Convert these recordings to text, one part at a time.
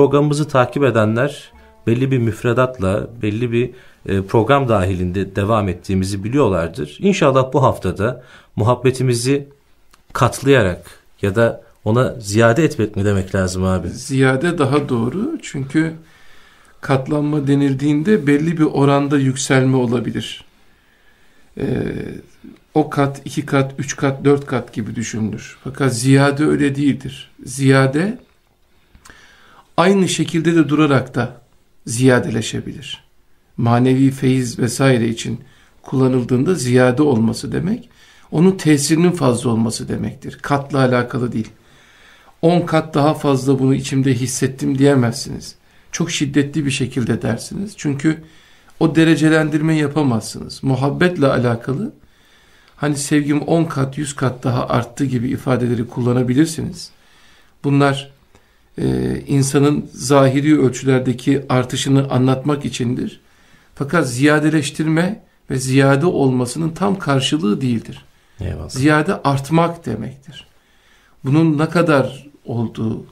programımızı takip edenler belli bir müfredatla, belli bir e, program dahilinde devam ettiğimizi biliyorlardır. İnşallah bu haftada muhabbetimizi katlayarak ya da ona ziyade etmek mi demek lazım abi? Ziyade daha doğru çünkü katlanma denildiğinde belli bir oranda yükselme olabilir. Ee, o kat, iki kat, üç kat, dört kat gibi düşünülür. Fakat ziyade öyle değildir. Ziyade aynı şekilde de durarak da ziyadeleşebilir. Manevi feyiz vesaire için kullanıldığında ziyade olması demek, onun tesirinin fazla olması demektir. Katla alakalı değil. 10 kat daha fazla bunu içimde hissettim diyemezsiniz. Çok şiddetli bir şekilde dersiniz. Çünkü o derecelendirme yapamazsınız. Muhabbetle alakalı hani sevgim 10 kat 100 kat daha arttı gibi ifadeleri kullanabilirsiniz. Bunlar e, insanın zahiri ölçülerdeki artışını anlatmak içindir. Fakat ziyadeleştirme ve ziyade olmasının tam karşılığı değildir. Eyvallah. Ziyade artmak demektir. Bunun ne kadar olduğu,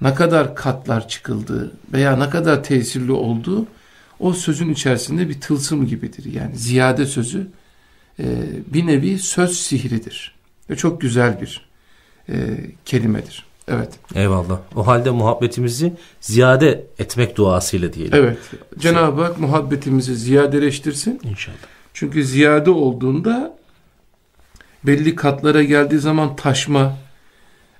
ne kadar katlar çıkıldığı veya ne kadar tesirli olduğu o sözün içerisinde bir tılsım gibidir. Yani ziyade sözü e, bir nevi söz sihridir. Ve çok güzel bir e, kelimedir. Evet. Eyvallah. O halde muhabbetimizi ziyade etmek duasıyla diyelim. Evet. Cenab-ı Hak muhabbetimizi ziyadeleştirsin. İnşallah. Çünkü ziyade olduğunda belli katlara geldiği zaman taşma,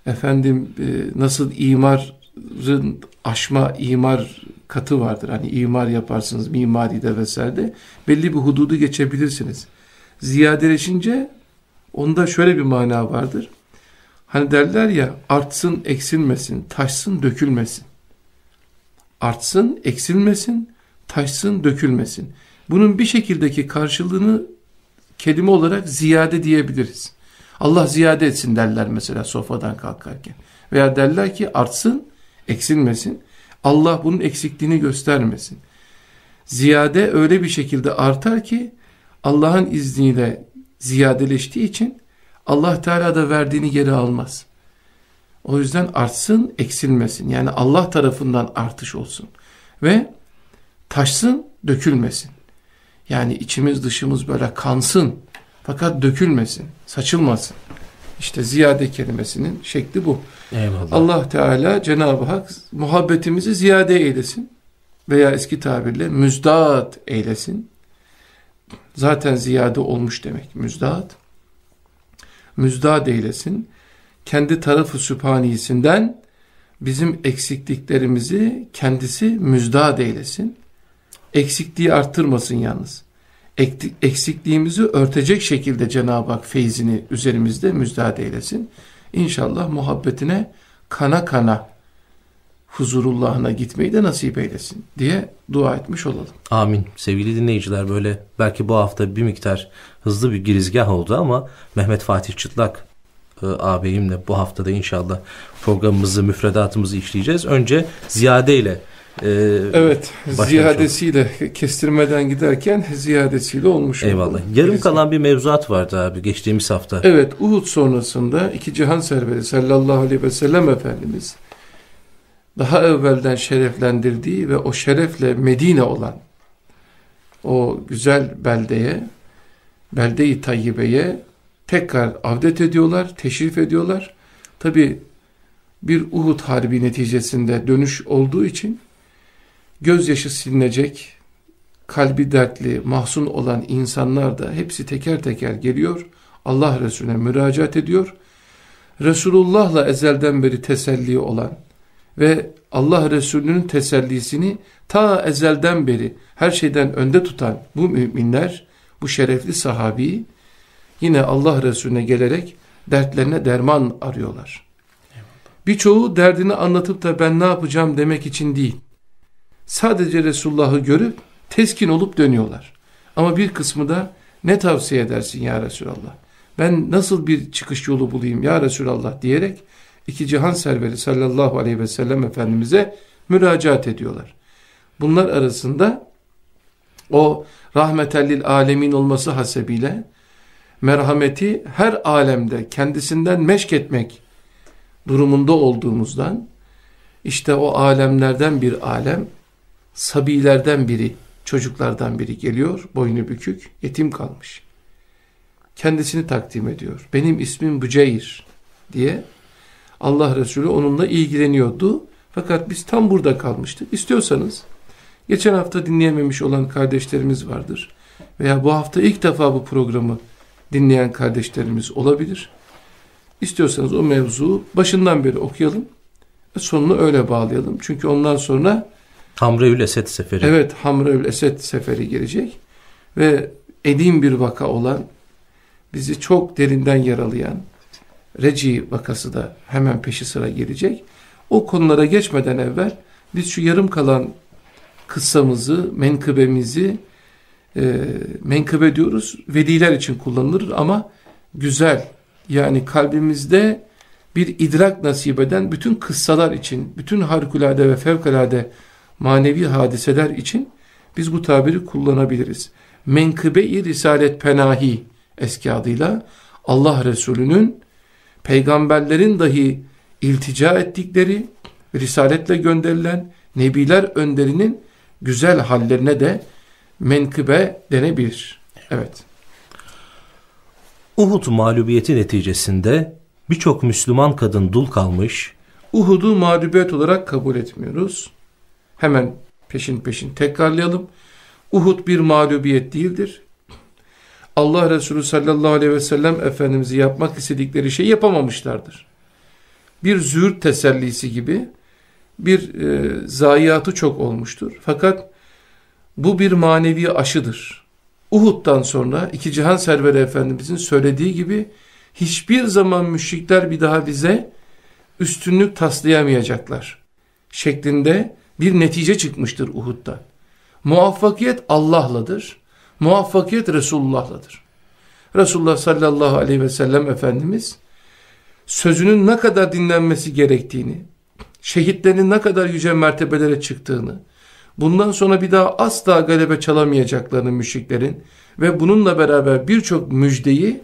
efendim e, nasıl imarın aşma imar katı vardır. Hani imar yaparsınız mimaride vesaire belli bir hududu geçebilirsiniz. Ziyadeleşince onda şöyle bir mana vardır. Hani derler ya artsın eksilmesin, taşsın dökülmesin. Artsın eksilmesin, taşsın dökülmesin. Bunun bir şekildeki karşılığını kelime olarak ziyade diyebiliriz. Allah ziyade etsin derler mesela sofradan kalkarken. Veya derler ki artsın, eksilmesin. Allah bunun eksikliğini göstermesin. Ziyade öyle bir şekilde artar ki Allah'ın izniyle ziyadeleştiği için Allah Teala da verdiğini geri almaz. O yüzden artsın, eksilmesin. Yani Allah tarafından artış olsun. Ve taşsın, dökülmesin. Yani içimiz dışımız böyle kansın. Fakat dökülmesin, saçılmasın. İşte ziyade kelimesinin şekli bu. Eyvallah. Allah Teala Cenab-ı Hak muhabbetimizi ziyade eylesin. Veya eski tabirle müzdat eylesin. Zaten ziyade olmuş demek müzdat. Müzdat eylesin. Kendi tarafı sübhaniyesinden bizim eksikliklerimizi kendisi müzdat eylesin. Eksikliği arttırmasın yalnız eksikliğimizi örtecek şekilde Cenab-ı Hak feyzini üzerimizde müjdat eylesin. İnşallah muhabbetine kana kana huzurullahına gitmeyi de nasip eylesin diye dua etmiş olalım. Amin. Sevgili dinleyiciler böyle belki bu hafta bir miktar hızlı bir girizgah oldu ama Mehmet Fatih Çıtlak e, ağabeyimle bu haftada inşallah programımızı, müfredatımızı işleyeceğiz. Önce ziyade ile e, evet ziyadesiyle oldu. kestirmeden giderken ziyadesiyle olmuş Eyvallah. Oldu. Yarım kalan bir mevzuat vardı abi geçtiğimiz hafta. Evet Uhud sonrasında iki cihan serveri sallallahu aleyhi ve sellem Efendimiz daha evvelden şereflendirdiği ve o şerefle Medine olan o güzel beldeye belde-i tayyibeye tekrar avdet ediyorlar, teşrif ediyorlar. Tabi bir Uhud harbi neticesinde dönüş olduğu için gözyaşı silinecek, kalbi dertli, mahzun olan insanlar da hepsi teker teker geliyor. Allah Resulüne müracaat ediyor. Resulullah'la ezelden beri teselli olan ve Allah Resulü'nün tesellisini ta ezelden beri her şeyden önde tutan bu müminler, bu şerefli sahabi yine Allah Resulüne gelerek dertlerine derman arıyorlar. Birçoğu derdini anlatıp da ben ne yapacağım demek için değil. Sadece Resulullah'ı görüp teskin olup dönüyorlar. Ama bir kısmı da ne tavsiye edersin ya Resulallah? Ben nasıl bir çıkış yolu bulayım ya Resulallah diyerek iki cihan serveri sallallahu aleyhi ve sellem Efendimiz'e müracaat ediyorlar. Bunlar arasında o rahmetellil alemin olması hasebiyle merhameti her alemde kendisinden meşk etmek durumunda olduğumuzdan İşte o alemlerden bir alem, sabilerden biri, çocuklardan biri geliyor, boynu bükük, yetim kalmış. Kendisini takdim ediyor. Benim ismim Büceyr diye Allah Resulü onunla ilgileniyordu. Fakat biz tam burada kalmıştık. İstiyorsanız geçen hafta dinleyememiş olan kardeşlerimiz vardır. Veya bu hafta ilk defa bu programı dinleyen kardeşlerimiz olabilir. İstiyorsanız o mevzu başından beri okuyalım ve sonunu öyle bağlayalım. Çünkü ondan sonra Hamreül Esed seferi. Evet Hamreül Esed seferi gelecek ve edim bir vaka olan bizi çok derinden yaralayan Reci vakası da hemen peşi sıra gelecek. O konulara geçmeden evvel biz şu yarım kalan kıssamızı, menkıbemizi e, menkıbe diyoruz. Veliler için kullanılır ama güzel yani kalbimizde bir idrak nasip eden bütün kıssalar için, bütün harikulade ve fevkalade manevi hadiseler için biz bu tabiri kullanabiliriz. Menkıbe-i Risalet Penahi eski adıyla Allah Resulü'nün peygamberlerin dahi iltica ettikleri, risaletle gönderilen nebiler önderinin güzel hallerine de menkıbe denebilir. Evet. Uhud mağlubiyeti neticesinde birçok Müslüman kadın dul kalmış. Uhud'u mağlubiyet olarak kabul etmiyoruz. Hemen peşin peşin tekrarlayalım. Uhud bir mağlubiyet değildir. Allah Resulü sallallahu aleyhi ve sellem Efendimiz'i yapmak istedikleri şeyi yapamamışlardır. Bir züğürt tesellisi gibi bir e, zayiatı çok olmuştur. Fakat bu bir manevi aşıdır. Uhud'dan sonra iki cihan serveri Efendimiz'in söylediği gibi hiçbir zaman müşrikler bir daha bize üstünlük taslayamayacaklar. Şeklinde bir netice çıkmıştır Uhud'dan. Muvaffakiyet Allah'ladır. Muvaffakiyet Resulullah'ladır. Resulullah sallallahu aleyhi ve sellem Efendimiz sözünün ne kadar dinlenmesi gerektiğini, şehitlerin ne kadar yüce mertebelere çıktığını, bundan sonra bir daha asla galebe çalamayacaklarını müşriklerin ve bununla beraber birçok müjdeyi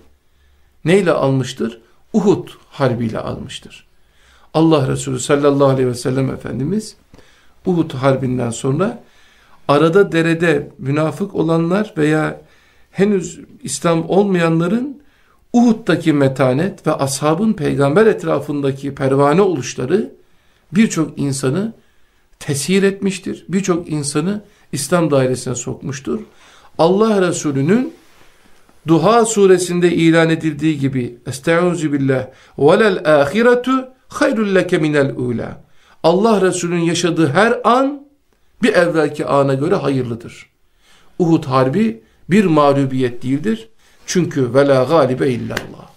neyle almıştır? Uhud harbiyle almıştır. Allah Resulü sallallahu aleyhi ve sellem Efendimiz Uhud harbinden sonra arada derede münafık olanlar veya henüz İslam olmayanların Uhud'daki metanet ve ashabın peygamber etrafındaki pervane oluşları birçok insanı tesir etmiştir. Birçok insanı İslam dairesine sokmuştur. Allah Resulü'nün Duha suresinde ilan edildiği gibi Estaizu billah velel ahiretu hayrul leke minel ula Allah Resulü'nün yaşadığı her an bir evvelki ana göre hayırlıdır. Uhud harbi bir mağlubiyet değildir. Çünkü vela galibe illallah.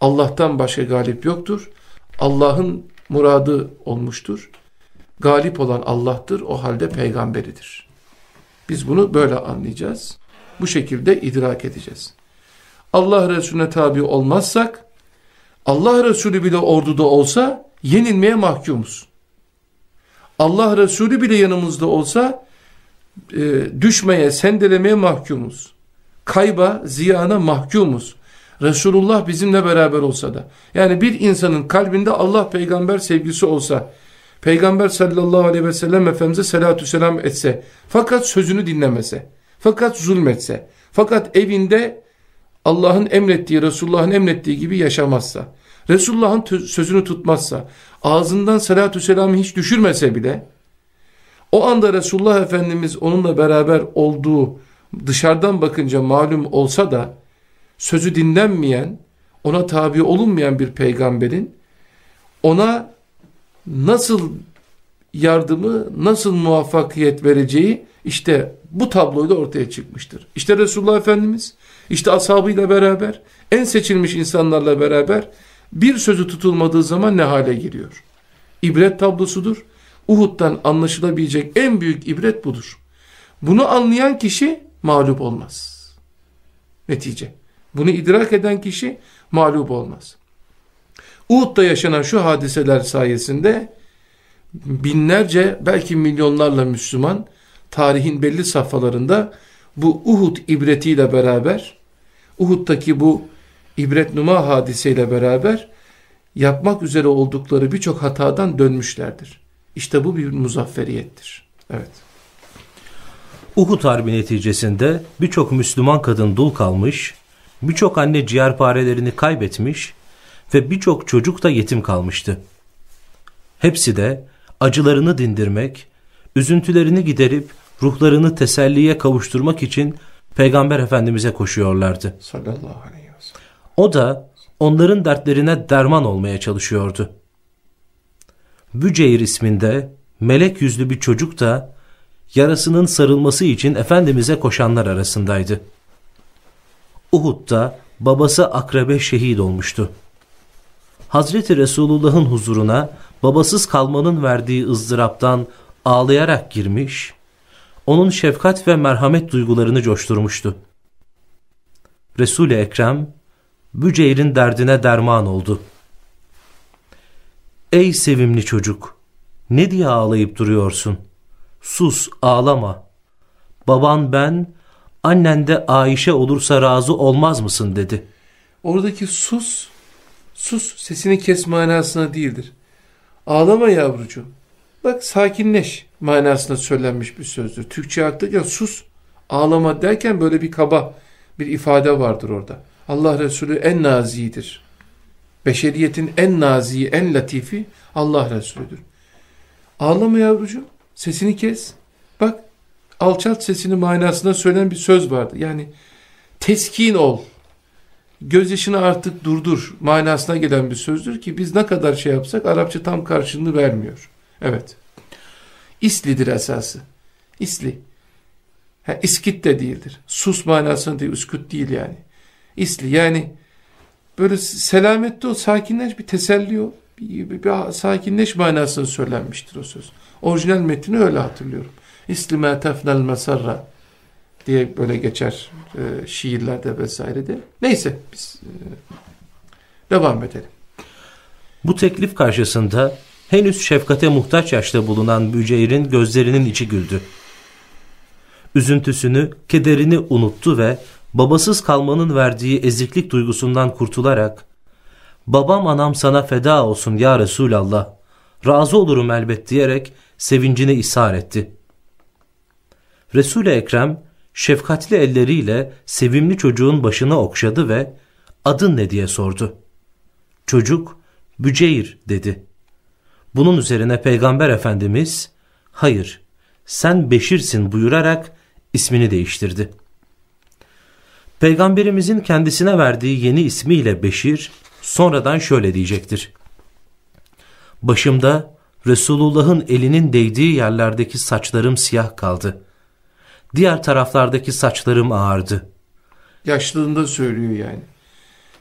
Allah'tan başka galip yoktur. Allah'ın muradı olmuştur. Galip olan Allah'tır. O halde peygamberidir. Biz bunu böyle anlayacağız. Bu şekilde idrak edeceğiz. Allah Resulüne tabi olmazsak Allah Resulü bile orduda olsa yenilmeye mahkumuz. Allah Resulü bile yanımızda olsa e, düşmeye, sendelemeye mahkumuz. Kayba, ziyana mahkumuz. Resulullah bizimle beraber olsa da. Yani bir insanın kalbinde Allah peygamber sevgisi olsa, peygamber sallallahu aleyhi ve sellem Efendimiz'e salatü selam etse, fakat sözünü dinlemese, fakat zulmetse, fakat evinde Allah'ın emrettiği, Resulullah'ın emrettiği gibi yaşamazsa, Resulullah'ın sözünü tutmazsa, ağzından salatü selamı hiç düşürmese bile, o anda Resulullah Efendimiz onunla beraber olduğu dışarıdan bakınca malum olsa da, sözü dinlenmeyen, ona tabi olunmayan bir peygamberin, ona nasıl yardımı, nasıl muvaffakiyet vereceği, işte bu tabloyla ortaya çıkmıştır. İşte Resulullah Efendimiz, işte ashabıyla beraber, en seçilmiş insanlarla beraber, bir sözü tutulmadığı zaman ne hale giriyor? İbret tablosudur. Uhud'dan anlaşılabilecek en büyük ibret budur. Bunu anlayan kişi mağlup olmaz. Netice. Bunu idrak eden kişi mağlup olmaz. Uhud'da yaşanan şu hadiseler sayesinde binlerce belki milyonlarla Müslüman tarihin belli safhalarında bu Uhud ibretiyle beraber Uhud'daki bu ibret numa hadiseyle beraber yapmak üzere oldukları birçok hatadan dönmüşlerdir. İşte bu bir muzafferiyettir. Evet. Uhud Harbi neticesinde birçok Müslüman kadın dul kalmış, birçok anne ciğerparelerini kaybetmiş ve birçok çocuk da yetim kalmıştı. Hepsi de acılarını dindirmek, üzüntülerini giderip ruhlarını teselliye kavuşturmak için Peygamber Efendimiz'e koşuyorlardı. Sallallahu aleyhi. O da onların dertlerine derman olmaya çalışıyordu. Büceyr isminde melek yüzlü bir çocuk da yarasının sarılması için Efendimiz'e koşanlar arasındaydı. Uhud'da babası Akrabe şehit olmuştu. Hazreti Resulullah'ın huzuruna babasız kalmanın verdiği ızdıraptan ağlayarak girmiş, onun şefkat ve merhamet duygularını coşturmuştu. Resul-i Ekrem, Büceyr'in derdine derman oldu. Ey sevimli çocuk, ne diye ağlayıp duruyorsun? Sus, ağlama. Baban ben, annen de Ayşe olursa razı olmaz mısın dedi. Oradaki sus, sus sesini kes manasına değildir. Ağlama yavrucuğum. Bak sakinleş manasında söylenmiş bir sözdür. Türkçe aktarken sus, ağlama derken böyle bir kaba bir ifade vardır orada. Allah Resulü en nazidir. Beşeriyetin en naziyi, en latifi Allah Resulüdür. Ağlama yavrucuğum, sesini kes. Bak, alçalt sesini manasında söylenen bir söz vardı. Yani teskin ol, gözyaşını artık durdur manasına gelen bir sözdür ki biz ne kadar şey yapsak Arapça tam karşılığını vermiyor. Evet. İslidir esası. İsli. Ha, iskit de değildir. Sus manasında değil, üsküt değil yani. İsli yani böyle selamette ol, sakinleş, bir teselli ol. Bir, bir, bir sakinleş manasını söylenmiştir o söz. Orijinal metni öyle hatırlıyorum. İslime tefnel mesarra diye böyle geçer e, şiirlerde vesairede. Neyse biz e, devam edelim. Bu teklif karşısında henüz şefkate muhtaç yaşta bulunan Büceyr'in gözlerinin içi güldü. Üzüntüsünü, kederini unuttu ve babasız kalmanın verdiği eziklik duygusundan kurtularak babam anam sana feda olsun ya Resulallah razı olurum elbet diyerek sevincini ishar etti. Resul-i Ekrem şefkatli elleriyle sevimli çocuğun başını okşadı ve adın ne diye sordu. Çocuk Büceyr dedi. Bunun üzerine Peygamber Efendimiz hayır sen Beşir'sin buyurarak ismini değiştirdi. Peygamberimizin kendisine verdiği yeni ismiyle Beşir sonradan şöyle diyecektir. Başımda Resulullah'ın elinin değdiği yerlerdeki saçlarım siyah kaldı. Diğer taraflardaki saçlarım ağardı. Yaşlılığında söylüyor yani.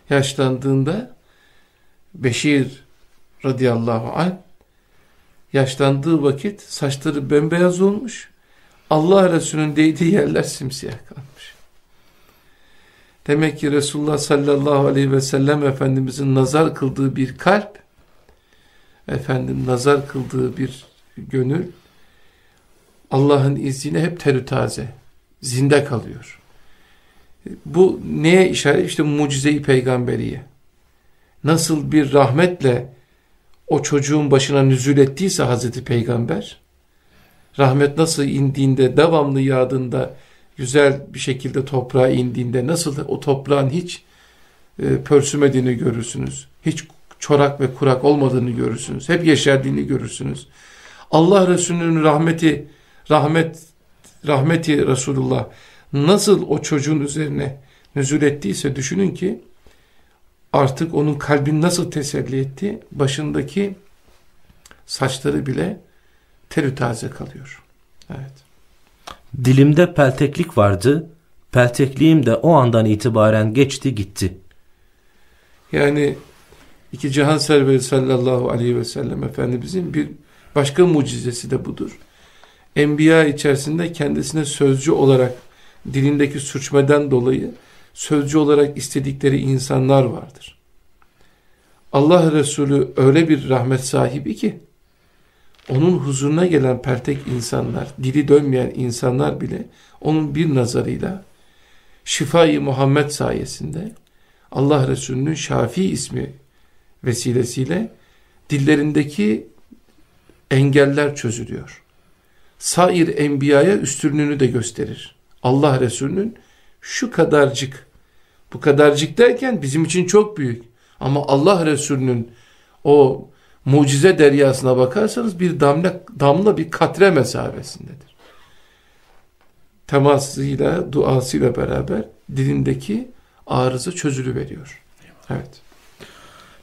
Yaşlandığında Beşir radıyallahu anh yaşlandığı vakit saçları bembeyaz olmuş. Allah Resulü'nün değdiği yerler simsiyah kalmış. Demek ki Resulullah sallallahu aleyhi ve sellem Efendimizin nazar kıldığı bir kalp, efendim nazar kıldığı bir gönül, Allah'ın izniyle hep terü taze, zinde kalıyor. Bu neye işaret? İşte mucize-i peygamberiye. Nasıl bir rahmetle o çocuğun başına nüzul ettiyse Hazreti Peygamber, rahmet nasıl indiğinde, devamlı yağdığında, güzel bir şekilde toprağa indiğinde nasıl o toprağın hiç e, pörsümediğini görürsünüz. Hiç çorak ve kurak olmadığını görürsünüz. Hep yeşerdiğini görürsünüz. Allah Resulü'nün rahmeti, rahmet, rahmeti Resulullah nasıl o çocuğun üzerine nüzul ettiyse düşünün ki artık onun kalbini nasıl teselli etti? Başındaki saçları bile terü taze kalıyor. Evet. Dilimde pelteklik vardı. Peltekliğim de o andan itibaren geçti gitti. Yani iki cihan serveri sallallahu aleyhi ve sellem Efendimizin bir başka mucizesi de budur. Enbiya içerisinde kendisine sözcü olarak dilindeki suçmeden dolayı sözcü olarak istedikleri insanlar vardır. Allah Resulü öyle bir rahmet sahibi ki onun huzuruna gelen pertek insanlar, dili dönmeyen insanlar bile onun bir nazarıyla şifayı Muhammed sayesinde Allah Resulü'nün Şafi ismi vesilesiyle dillerindeki engeller çözülüyor. Sair enbiyaya üstünlüğünü de gösterir. Allah Resulü'nün şu kadarcık, bu kadarcık derken bizim için çok büyük. Ama Allah Resulü'nün o mucize deryasına bakarsanız bir damla, damla bir katre mesabesindedir. Temasıyla, duasıyla beraber dilindeki arıza çözülü veriyor. Evet.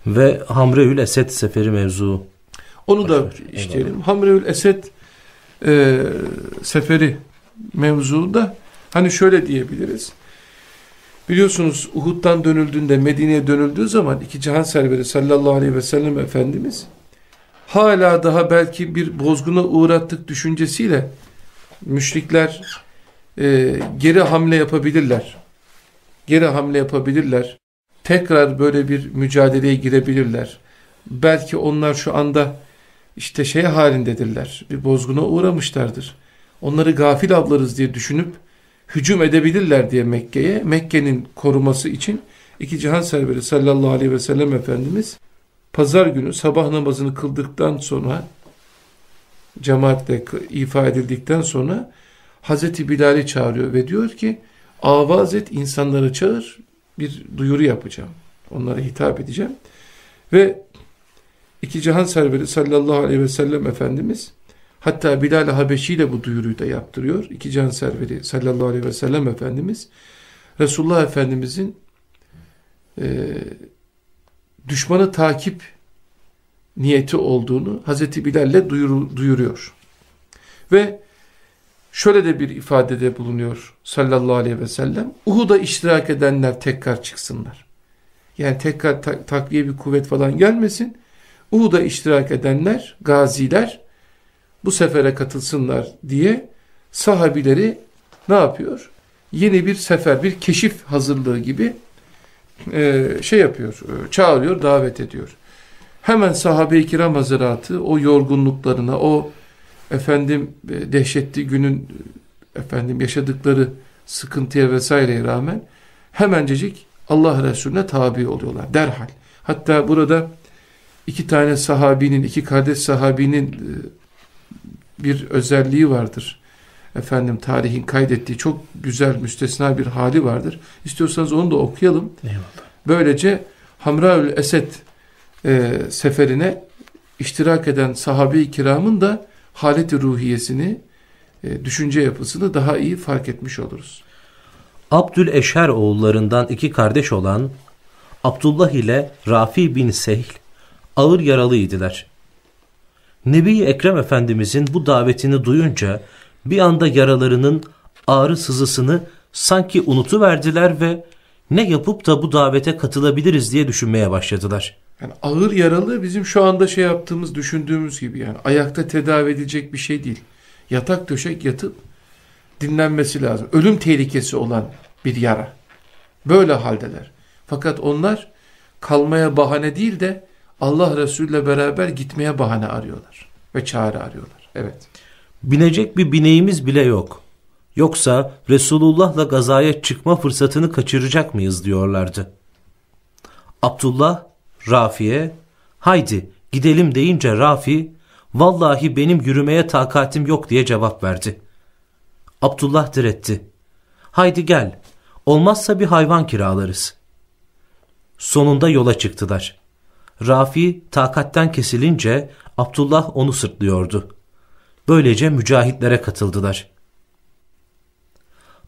Ve Hamreül Esed seferi mevzu. Onu da işleyelim. Hamreül Esed e, seferi mevzuda hani şöyle diyebiliriz. Biliyorsunuz Uhud'dan dönüldüğünde Medine'ye dönüldüğü zaman iki cihan serveri sallallahu aleyhi ve sellem Efendimiz hala daha belki bir bozguna uğrattık düşüncesiyle müşrikler e, geri hamle yapabilirler. Geri hamle yapabilirler. Tekrar böyle bir mücadeleye girebilirler. Belki onlar şu anda işte şey halindedirler. Bir bozguna uğramışlardır. Onları gafil avlarız diye düşünüp hücum edebilirler diye Mekke'ye. Mekke'nin koruması için iki cihan serveri sallallahu aleyhi ve sellem Efendimiz pazar günü sabah namazını kıldıktan sonra cemaatle ifa edildikten sonra Hazreti Bilal'i çağırıyor ve diyor ki avaz et insanları çağır bir duyuru yapacağım. Onlara hitap edeceğim. Ve iki cihan serveri sallallahu aleyhi ve sellem Efendimiz hatta Bilal Habeşi ile bu duyuruyu da yaptırıyor. İki cihan serveri sallallahu aleyhi ve sellem Efendimiz Resulullah Efendimizin e, düşmanı takip niyeti olduğunu Hazreti Bilal'le duyuru, duyuruyor. Ve şöyle de bir ifadede bulunuyor sallallahu aleyhi ve sellem. Uhud'a iştirak edenler tekrar çıksınlar. Yani tekrar ta takviye bir kuvvet falan gelmesin. Uhud'a iştirak edenler, gaziler bu sefere katılsınlar diye sahabileri ne yapıyor? Yeni bir sefer, bir keşif hazırlığı gibi e, şey yapıyor, e, çağırıyor, davet ediyor. Hemen sahabe-i kiram hazıratı o yorgunluklarına, o efendim e, dehşetli günün efendim yaşadıkları sıkıntıya vesaireye rağmen hemencecik Allah Resulüne tabi oluyorlar derhal. Hatta burada iki tane sahabinin, iki kardeş sahabinin e, bir özelliği vardır. Efendim tarihin kaydettiği çok güzel müstesna bir hali vardır. İstiyorsanız onu da okuyalım. Eyvallah. Böylece Hamraül Esed e, seferine iştirak eden sahabe-i kiramın da haleti ruhiyesini, e, düşünce yapısını daha iyi fark etmiş oluruz. Abdül Eşer oğullarından iki kardeş olan Abdullah ile Rafi bin Sehl ağır yaralıydılar. Nebi Ekrem Efendimizin bu davetini duyunca bir anda yaralarının ağrı sızısını sanki unutuverdiler ve ne yapıp da bu davete katılabiliriz diye düşünmeye başladılar. Yani ağır yaralı bizim şu anda şey yaptığımız, düşündüğümüz gibi yani ayakta tedavi edilecek bir şey değil. Yatak döşek yatıp dinlenmesi lazım. Ölüm tehlikesi olan bir yara. Böyle haldeler. Fakat onlar kalmaya bahane değil de Allah Resulü ile beraber gitmeye bahane arıyorlar. Ve çare arıyorlar. Evet. Binecek bir bineğimiz bile yok. Yoksa Resulullah'la gazaya çıkma fırsatını kaçıracak mıyız diyorlardı. Abdullah Rafi'ye haydi gidelim deyince Rafi vallahi benim yürümeye takatim yok diye cevap verdi. Abdullah diretti. Haydi gel olmazsa bir hayvan kiralarız. Sonunda yola çıktılar. Rafi takatten kesilince Abdullah onu sırtlıyordu. Böylece mücahitlere katıldılar.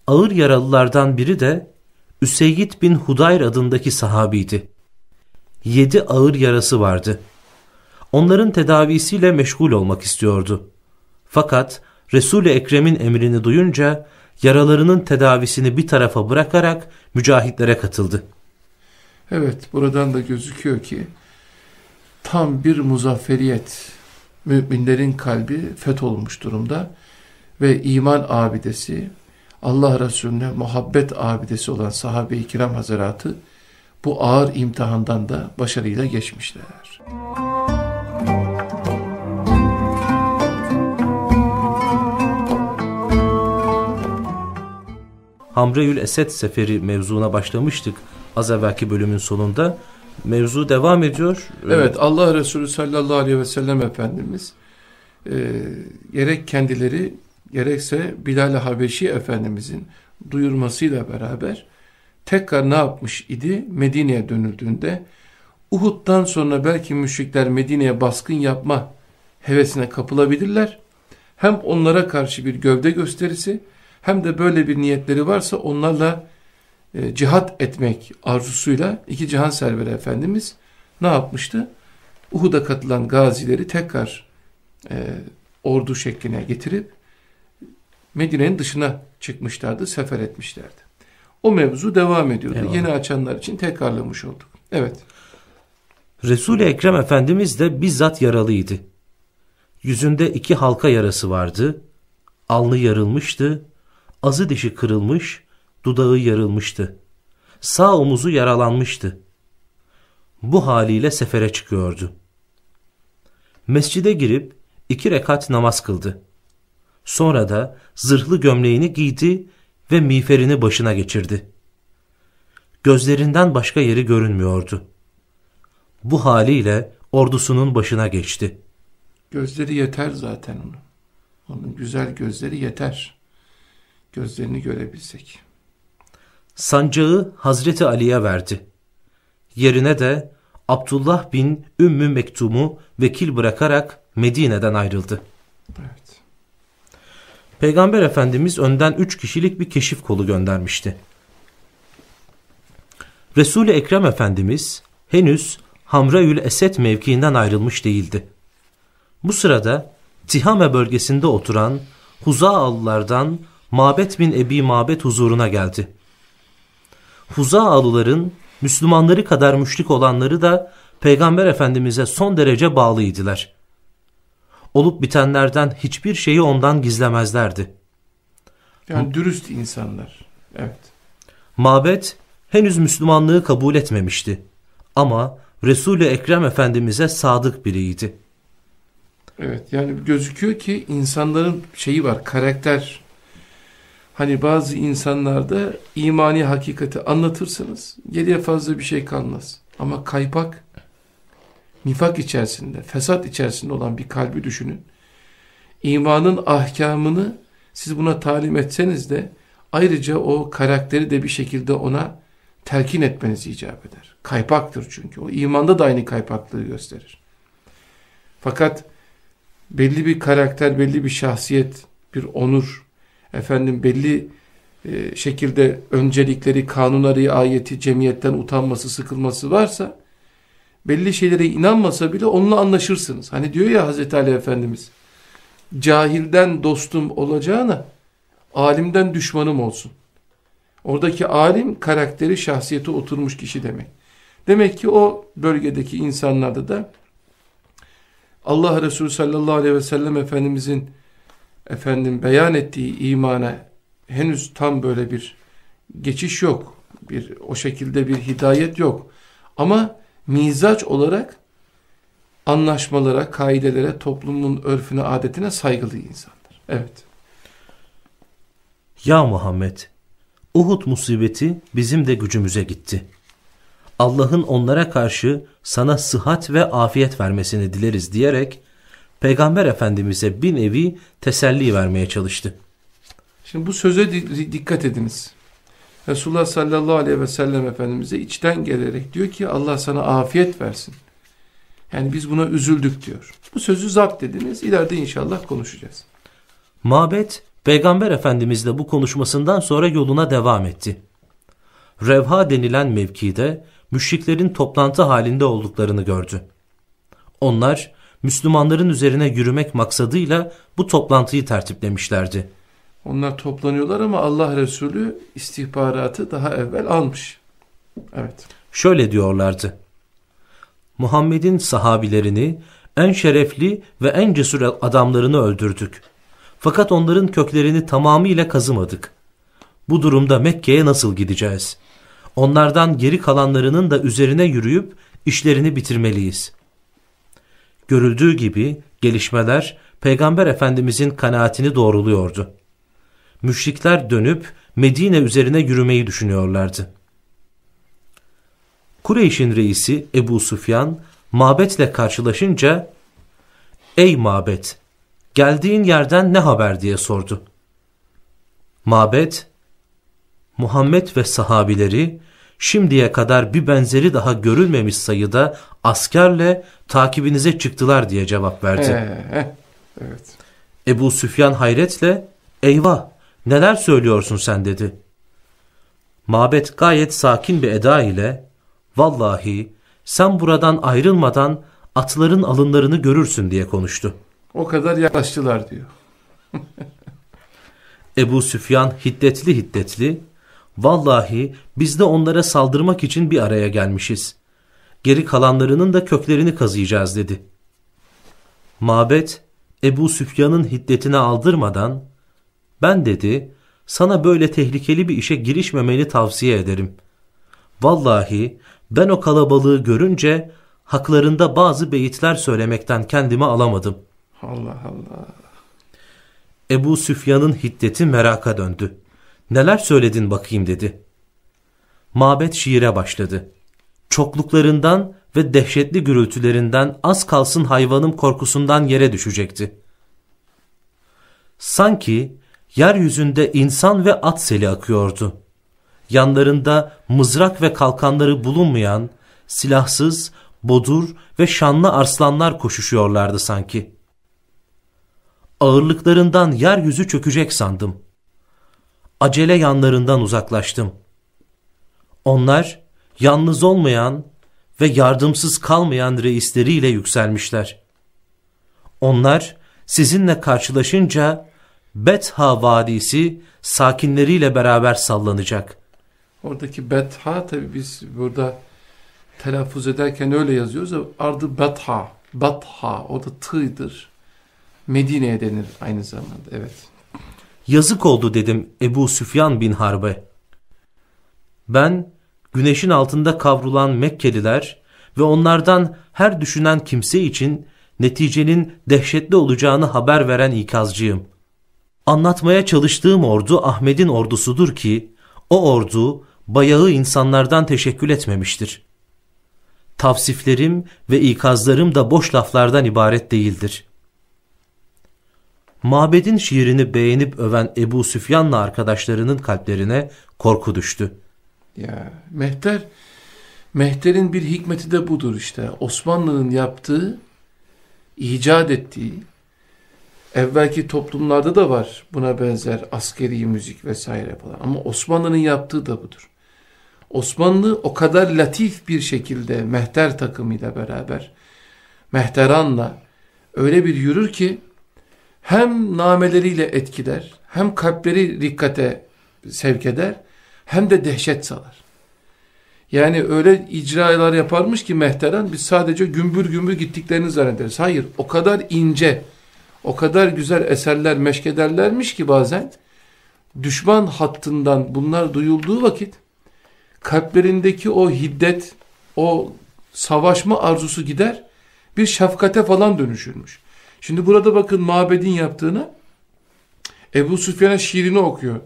Ağır yaralılardan biri de Üseyyid bin Hudayr adındaki sahabiydi. Yedi ağır yarası vardı. Onların tedavisiyle meşgul olmak istiyordu. Fakat Resul-i Ekrem'in emrini duyunca yaralarının tedavisini bir tarafa bırakarak mücahitlere katıldı. Evet buradan da gözüküyor ki tam bir muzafferiyet müminlerin kalbi fetholmuş durumda ve iman abidesi Allah Resulüne muhabbet abidesi olan sahabe-i kiram hazaratı bu ağır imtihandan da başarıyla geçmişler. Hamreül Esed seferi mevzuna başlamıştık az evvelki bölümün sonunda Mevzu devam ediyor. Evet Allah Resulü sallallahu aleyhi ve sellem Efendimiz e, gerek kendileri gerekse Bilal-i Habeşi Efendimizin duyurmasıyla beraber tekrar ne yapmış idi? Medine'ye dönüldüğünde Uhud'dan sonra belki müşrikler Medine'ye baskın yapma hevesine kapılabilirler. Hem onlara karşı bir gövde gösterisi hem de böyle bir niyetleri varsa onlarla e, cihat etmek arzusuyla iki cihan serveri Efendimiz ne yapmıştı? Uhud'a katılan gazileri tekrar e, ordu şekline getirip Medine'nin dışına çıkmışlardı, sefer etmişlerdi. O mevzu devam ediyordu. Eyvallah. Yeni açanlar için tekrarlamış olduk. Evet. Resul-i Ekrem Efendimiz de bizzat yaralıydı. Yüzünde iki halka yarası vardı. Alnı yarılmıştı. Azı dişi kırılmış, dudağı yarılmıştı. Sağ omuzu yaralanmıştı. Bu haliyle sefere çıkıyordu. Mescide girip iki rekat namaz kıldı. Sonra da zırhlı gömleğini giydi ve miğferini başına geçirdi. Gözlerinden başka yeri görünmüyordu. Bu haliyle ordusunun başına geçti. Gözleri yeter zaten onun. Onun güzel gözleri yeter. Gözlerini görebilsek. Sancağı Hazreti Ali'ye verdi. Yerine de Abdullah bin Ümmü Mektum'u vekil bırakarak Medine'den ayrıldı. Evet. Peygamber Efendimiz önden üç kişilik bir keşif kolu göndermişti. Resul-i Ekrem Efendimiz henüz Hamraül Esed mevkiinden ayrılmış değildi. Bu sırada Tihame bölgesinde oturan Huzaalılardan Mabet bin Ebi Mabet huzuruna geldi. Huzaalıların Müslümanları kadar müşrik olanları da Peygamber Efendimiz'e son derece bağlıydılar. Olup bitenlerden hiçbir şeyi ondan gizlemezlerdi. Yani dürüst insanlar. Evet. Mabet henüz Müslümanlığı kabul etmemişti. Ama Resul-i Ekrem Efendimiz'e sadık biriydi. Evet yani gözüküyor ki insanların şeyi var karakter. Hani bazı insanlarda imani hakikati anlatırsınız geriye fazla bir şey kalmaz. Ama kaypak nifak içerisinde, fesat içerisinde olan bir kalbi düşünün. İmanın ahkamını siz buna talim etseniz de ayrıca o karakteri de bir şekilde ona telkin etmeniz icap eder. Kaypaktır çünkü. O imanda da aynı kaypaklığı gösterir. Fakat belli bir karakter, belli bir şahsiyet, bir onur, efendim belli e, şekilde öncelikleri, kanunları, ayeti, cemiyetten utanması, sıkılması varsa belli şeylere inanmasa bile onunla anlaşırsınız. Hani diyor ya Hazreti Ali Efendimiz cahilden dostum olacağına alimden düşmanım olsun. Oradaki alim karakteri şahsiyeti oturmuş kişi demek. Demek ki o bölgedeki insanlarda da Allah Resulü sallallahu aleyhi ve sellem Efendimizin efendim beyan ettiği imana henüz tam böyle bir geçiş yok. Bir o şekilde bir hidayet yok. Ama mizaç olarak anlaşmalara, kaidelere, toplumun örfüne, adetine saygılı insanlar. Evet. Ya Muhammed, Uhud musibeti bizim de gücümüze gitti. Allah'ın onlara karşı sana sıhhat ve afiyet vermesini dileriz diyerek Peygamber Efendimiz'e bir nevi teselli vermeye çalıştı. Şimdi bu söze dikkat ediniz. Resulullah sallallahu aleyhi ve sellem Efendimiz'e içten gelerek diyor ki Allah sana afiyet versin. Yani biz buna üzüldük diyor. Bu sözü zapt ediniz. İleride inşallah konuşacağız. Mabet Peygamber Efendimizle bu konuşmasından sonra yoluna devam etti. Revha denilen mevkide müşriklerin toplantı halinde olduklarını gördü. Onlar Müslümanların üzerine yürümek maksadıyla bu toplantıyı tertiplemişlerdi. Onlar toplanıyorlar ama Allah Resulü istihbaratı daha evvel almış. Evet. Şöyle diyorlardı. Muhammed'in sahabilerini, en şerefli ve en cesur adamlarını öldürdük. Fakat onların köklerini tamamıyla kazımadık. Bu durumda Mekke'ye nasıl gideceğiz? Onlardan geri kalanlarının da üzerine yürüyüp işlerini bitirmeliyiz. Görüldüğü gibi gelişmeler Peygamber Efendimizin kanaatini doğruluyordu. Müşrikler dönüp Medine üzerine yürümeyi düşünüyorlardı. Kureyş'in reisi Ebu Sufyan Mabet'le karşılaşınca Ey Mabet geldiğin yerden ne haber diye sordu. Mabet Muhammed ve sahabileri şimdiye kadar bir benzeri daha görülmemiş sayıda askerle takibinize çıktılar diye cevap verdi. Ee, evet. Ebu Süfyan hayretle eyvah neler söylüyorsun sen dedi. Mabet gayet sakin bir eda ile vallahi sen buradan ayrılmadan atların alınlarını görürsün diye konuştu. O kadar yaklaştılar diyor. Ebu Süfyan hiddetli hiddetli vallahi biz de onlara saldırmak için bir araya gelmişiz. Geri kalanlarının da köklerini kazıyacağız dedi. Mabet Ebu Süfyan'ın hiddetine aldırmadan ben dedi sana böyle tehlikeli bir işe girişmemeni tavsiye ederim. Vallahi ben o kalabalığı görünce haklarında bazı beyitler söylemekten kendimi alamadım. Allah Allah. Ebu Süfyan'ın hiddeti meraka döndü. Neler söyledin bakayım dedi. Mabet şiire başladı. Çokluklarından ve dehşetli gürültülerinden az kalsın hayvanım korkusundan yere düşecekti. Sanki yeryüzünde insan ve at seli akıyordu. Yanlarında mızrak ve kalkanları bulunmayan, silahsız, bodur ve şanlı arslanlar koşuşuyorlardı sanki. Ağırlıklarından yeryüzü çökecek sandım. Acele yanlarından uzaklaştım. Onlar yalnız olmayan ve yardımsız kalmayan reisleriyle yükselmişler. Onlar sizinle karşılaşınca Betha Vadisi sakinleriyle beraber sallanacak. Oradaki Betha tabi biz burada telaffuz ederken öyle yazıyoruz. Ardı Betha, Betha o da tığdır. Medine'ye denir aynı zamanda evet. Yazık oldu dedim Ebu Süfyan bin Harbe. Ben güneşin altında kavrulan Mekkeliler ve onlardan her düşünen kimse için neticenin dehşetli olacağını haber veren ikazcıyım. Anlatmaya çalıştığım ordu Ahmet'in ordusudur ki o ordu bayağı insanlardan teşekkül etmemiştir. Tavsiflerim ve ikazlarım da boş laflardan ibaret değildir. Mabedin şiirini beğenip öven Ebu Süfyan'la arkadaşlarının kalplerine korku düştü. Ya Mehter, Mehter'in bir hikmeti de budur işte. Osmanlı'nın yaptığı, icat ettiği, evvelki toplumlarda da var buna benzer askeri müzik vesaire falan. Ama Osmanlı'nın yaptığı da budur. Osmanlı o kadar latif bir şekilde mehter takımıyla beraber, mehteranla öyle bir yürür ki, hem nameleriyle etkiler, hem kalpleri dikkate sevk eder, hem de dehşet salar. Yani öyle icralar yaparmış ki mehteran biz sadece gümbür gümbür gittiklerini zannederiz. Hayır o kadar ince, o kadar güzel eserler meşkederlermiş ki bazen düşman hattından bunlar duyulduğu vakit kalplerindeki o hiddet, o savaşma arzusu gider bir şefkate falan dönüşürmüş. Şimdi burada bakın mabedin yaptığını Ebu Süfyan'a şiirini okuyor.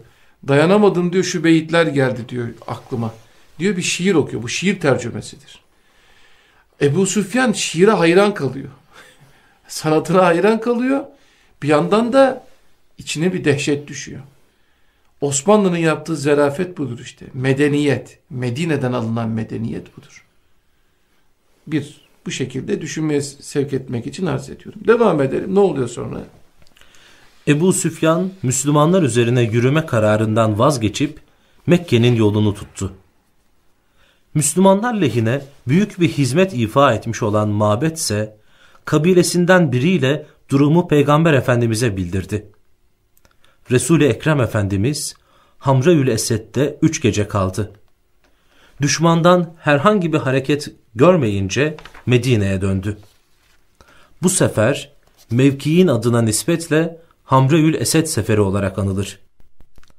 Dayanamadım diyor şu beyitler geldi diyor aklıma. Diyor bir şiir okuyor. Bu şiir tercümesidir. Ebu Süfyan şiire hayran kalıyor. Sanatına hayran kalıyor. Bir yandan da içine bir dehşet düşüyor. Osmanlı'nın yaptığı zerafet budur işte. Medeniyet. Medine'den alınan medeniyet budur. Bir, bu şekilde düşünmeye sevk etmek için arz ediyorum. Devam edelim. Ne oluyor sonra? Ebu Süfyan Müslümanlar üzerine yürüme kararından vazgeçip Mekke'nin yolunu tuttu. Müslümanlar lehine büyük bir hizmet ifa etmiş olan Mabet ise kabilesinden biriyle durumu Peygamber Efendimiz'e bildirdi. Resul-i Ekrem Efendimiz Hamraül Esed'de üç gece kaldı. Düşmandan herhangi bir hareket görmeyince Medine'ye döndü. Bu sefer mevkiin adına nispetle Hamreül Esed seferi olarak anılır.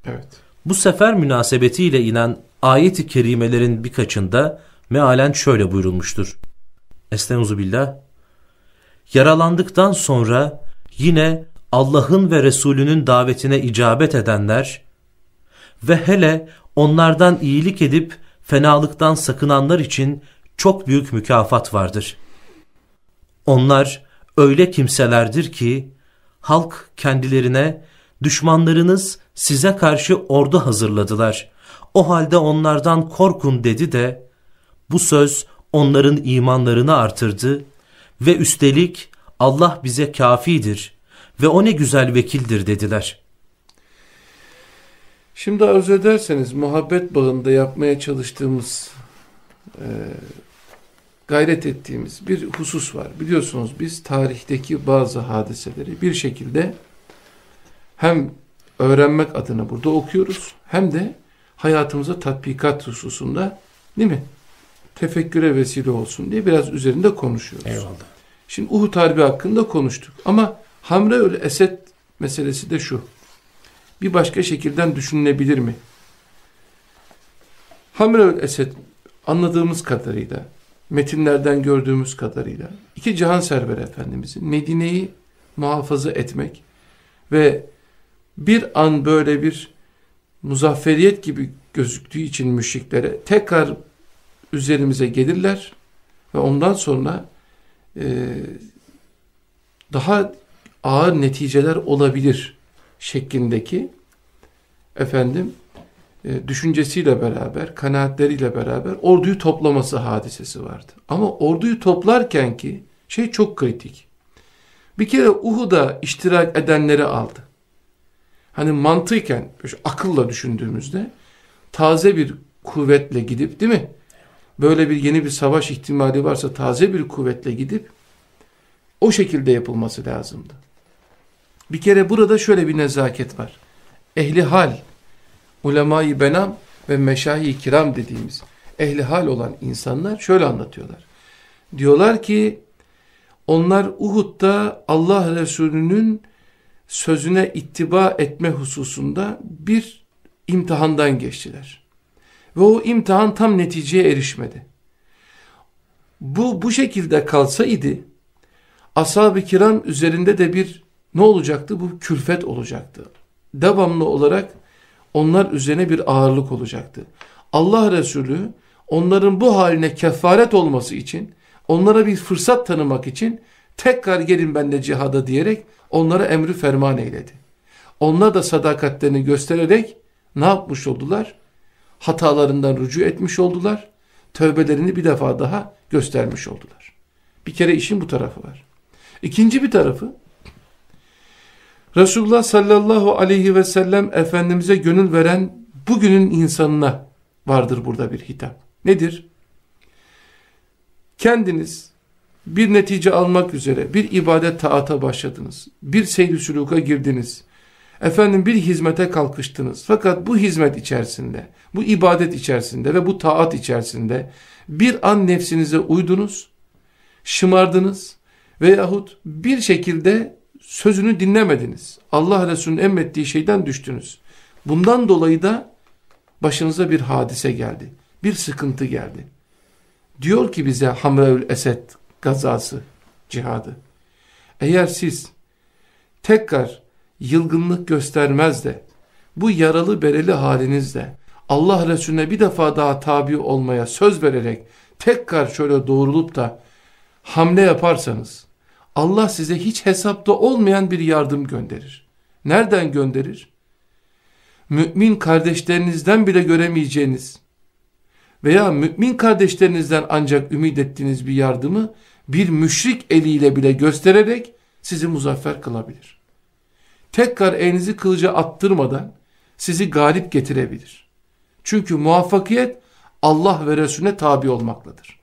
Evet. Bu sefer münasebetiyle inen ayet-i kerimelerin birkaçında mealen şöyle buyurulmuştur. Estaizu billah. Yaralandıktan sonra yine Allah'ın ve Resulünün davetine icabet edenler ve hele onlardan iyilik edip fenalıktan sakınanlar için çok büyük mükafat vardır. Onlar öyle kimselerdir ki halk kendilerine düşmanlarınız size karşı ordu hazırladılar. O halde onlardan korkun dedi de bu söz onların imanlarını artırdı ve üstelik Allah bize kafidir ve o ne güzel vekildir dediler. Şimdi arzu ederseniz muhabbet bağında yapmaya çalıştığımız e, gayret ettiğimiz bir husus var. Biliyorsunuz biz tarihteki bazı hadiseleri bir şekilde hem öğrenmek adına burada okuyoruz hem de hayatımıza tatbikat hususunda değil mi? Tefekküre vesile olsun diye biraz üzerinde konuşuyoruz. Eyvallah. Şimdi Uhud Harbi hakkında konuştuk ama Hamreül Esed meselesi de şu. Bir başka şekilden düşünülebilir mi? Hamreül Esed anladığımız kadarıyla metinlerden gördüğümüz kadarıyla iki cihan server efendimizin Medine'yi muhafaza etmek ve bir an böyle bir muzafferiyet gibi gözüktüğü için müşriklere tekrar üzerimize gelirler ve ondan sonra e, daha ağır neticeler olabilir şeklindeki efendim düşüncesiyle beraber, kanaatleriyle beraber orduyu toplaması hadisesi vardı. Ama orduyu toplarken ki şey çok kritik. Bir kere Uhud'a iştirak edenleri aldı. Hani mantıken, akılla düşündüğümüzde taze bir kuvvetle gidip değil mi? Böyle bir yeni bir savaş ihtimali varsa taze bir kuvvetle gidip o şekilde yapılması lazımdı. Bir kere burada şöyle bir nezaket var. Ehli hal ulemayı benam ve meşahi kiram dediğimiz ehli hal olan insanlar şöyle anlatıyorlar. Diyorlar ki onlar Uhud'da Allah Resulü'nün sözüne ittiba etme hususunda bir imtihandan geçtiler. Ve o imtihan tam neticeye erişmedi. Bu bu şekilde kalsaydı ashab-ı kiram üzerinde de bir ne olacaktı? Bu külfet olacaktı. Devamlı olarak onlar üzerine bir ağırlık olacaktı. Allah Resulü onların bu haline kefaret olması için, onlara bir fırsat tanımak için tekrar gelin benimle cihada diyerek onlara emri ferman eyledi. Onlar da sadakatlerini göstererek ne yapmış oldular? Hatalarından rücu etmiş oldular. Tövbelerini bir defa daha göstermiş oldular. Bir kere işin bu tarafı var. İkinci bir tarafı Resulullah sallallahu aleyhi ve sellem Efendimiz'e gönül veren bugünün insanına vardır burada bir hitap. Nedir? Kendiniz bir netice almak üzere bir ibadet taata başladınız. Bir seyri süluka girdiniz. Efendim bir hizmete kalkıştınız. Fakat bu hizmet içerisinde, bu ibadet içerisinde ve bu taat içerisinde bir an nefsinize uydunuz, şımardınız veyahut bir şekilde sözünü dinlemediniz. Allah Resulü'nün emrettiği şeyden düştünüz. Bundan dolayı da başınıza bir hadise geldi. Bir sıkıntı geldi. Diyor ki bize Hamreül Esed gazası, cihadı. Eğer siz tekrar yılgınlık göstermez de bu yaralı bereli halinizde Allah Resulüne bir defa daha tabi olmaya söz vererek tekrar şöyle doğrulup da hamle yaparsanız Allah size hiç hesapta olmayan bir yardım gönderir. Nereden gönderir? Mümin kardeşlerinizden bile göremeyeceğiniz veya mümin kardeşlerinizden ancak ümit ettiğiniz bir yardımı bir müşrik eliyle bile göstererek sizi muzaffer kılabilir. Tekrar elinizi kılıca attırmadan sizi galip getirebilir. Çünkü muvaffakiyet Allah ve Resulüne tabi olmakladır.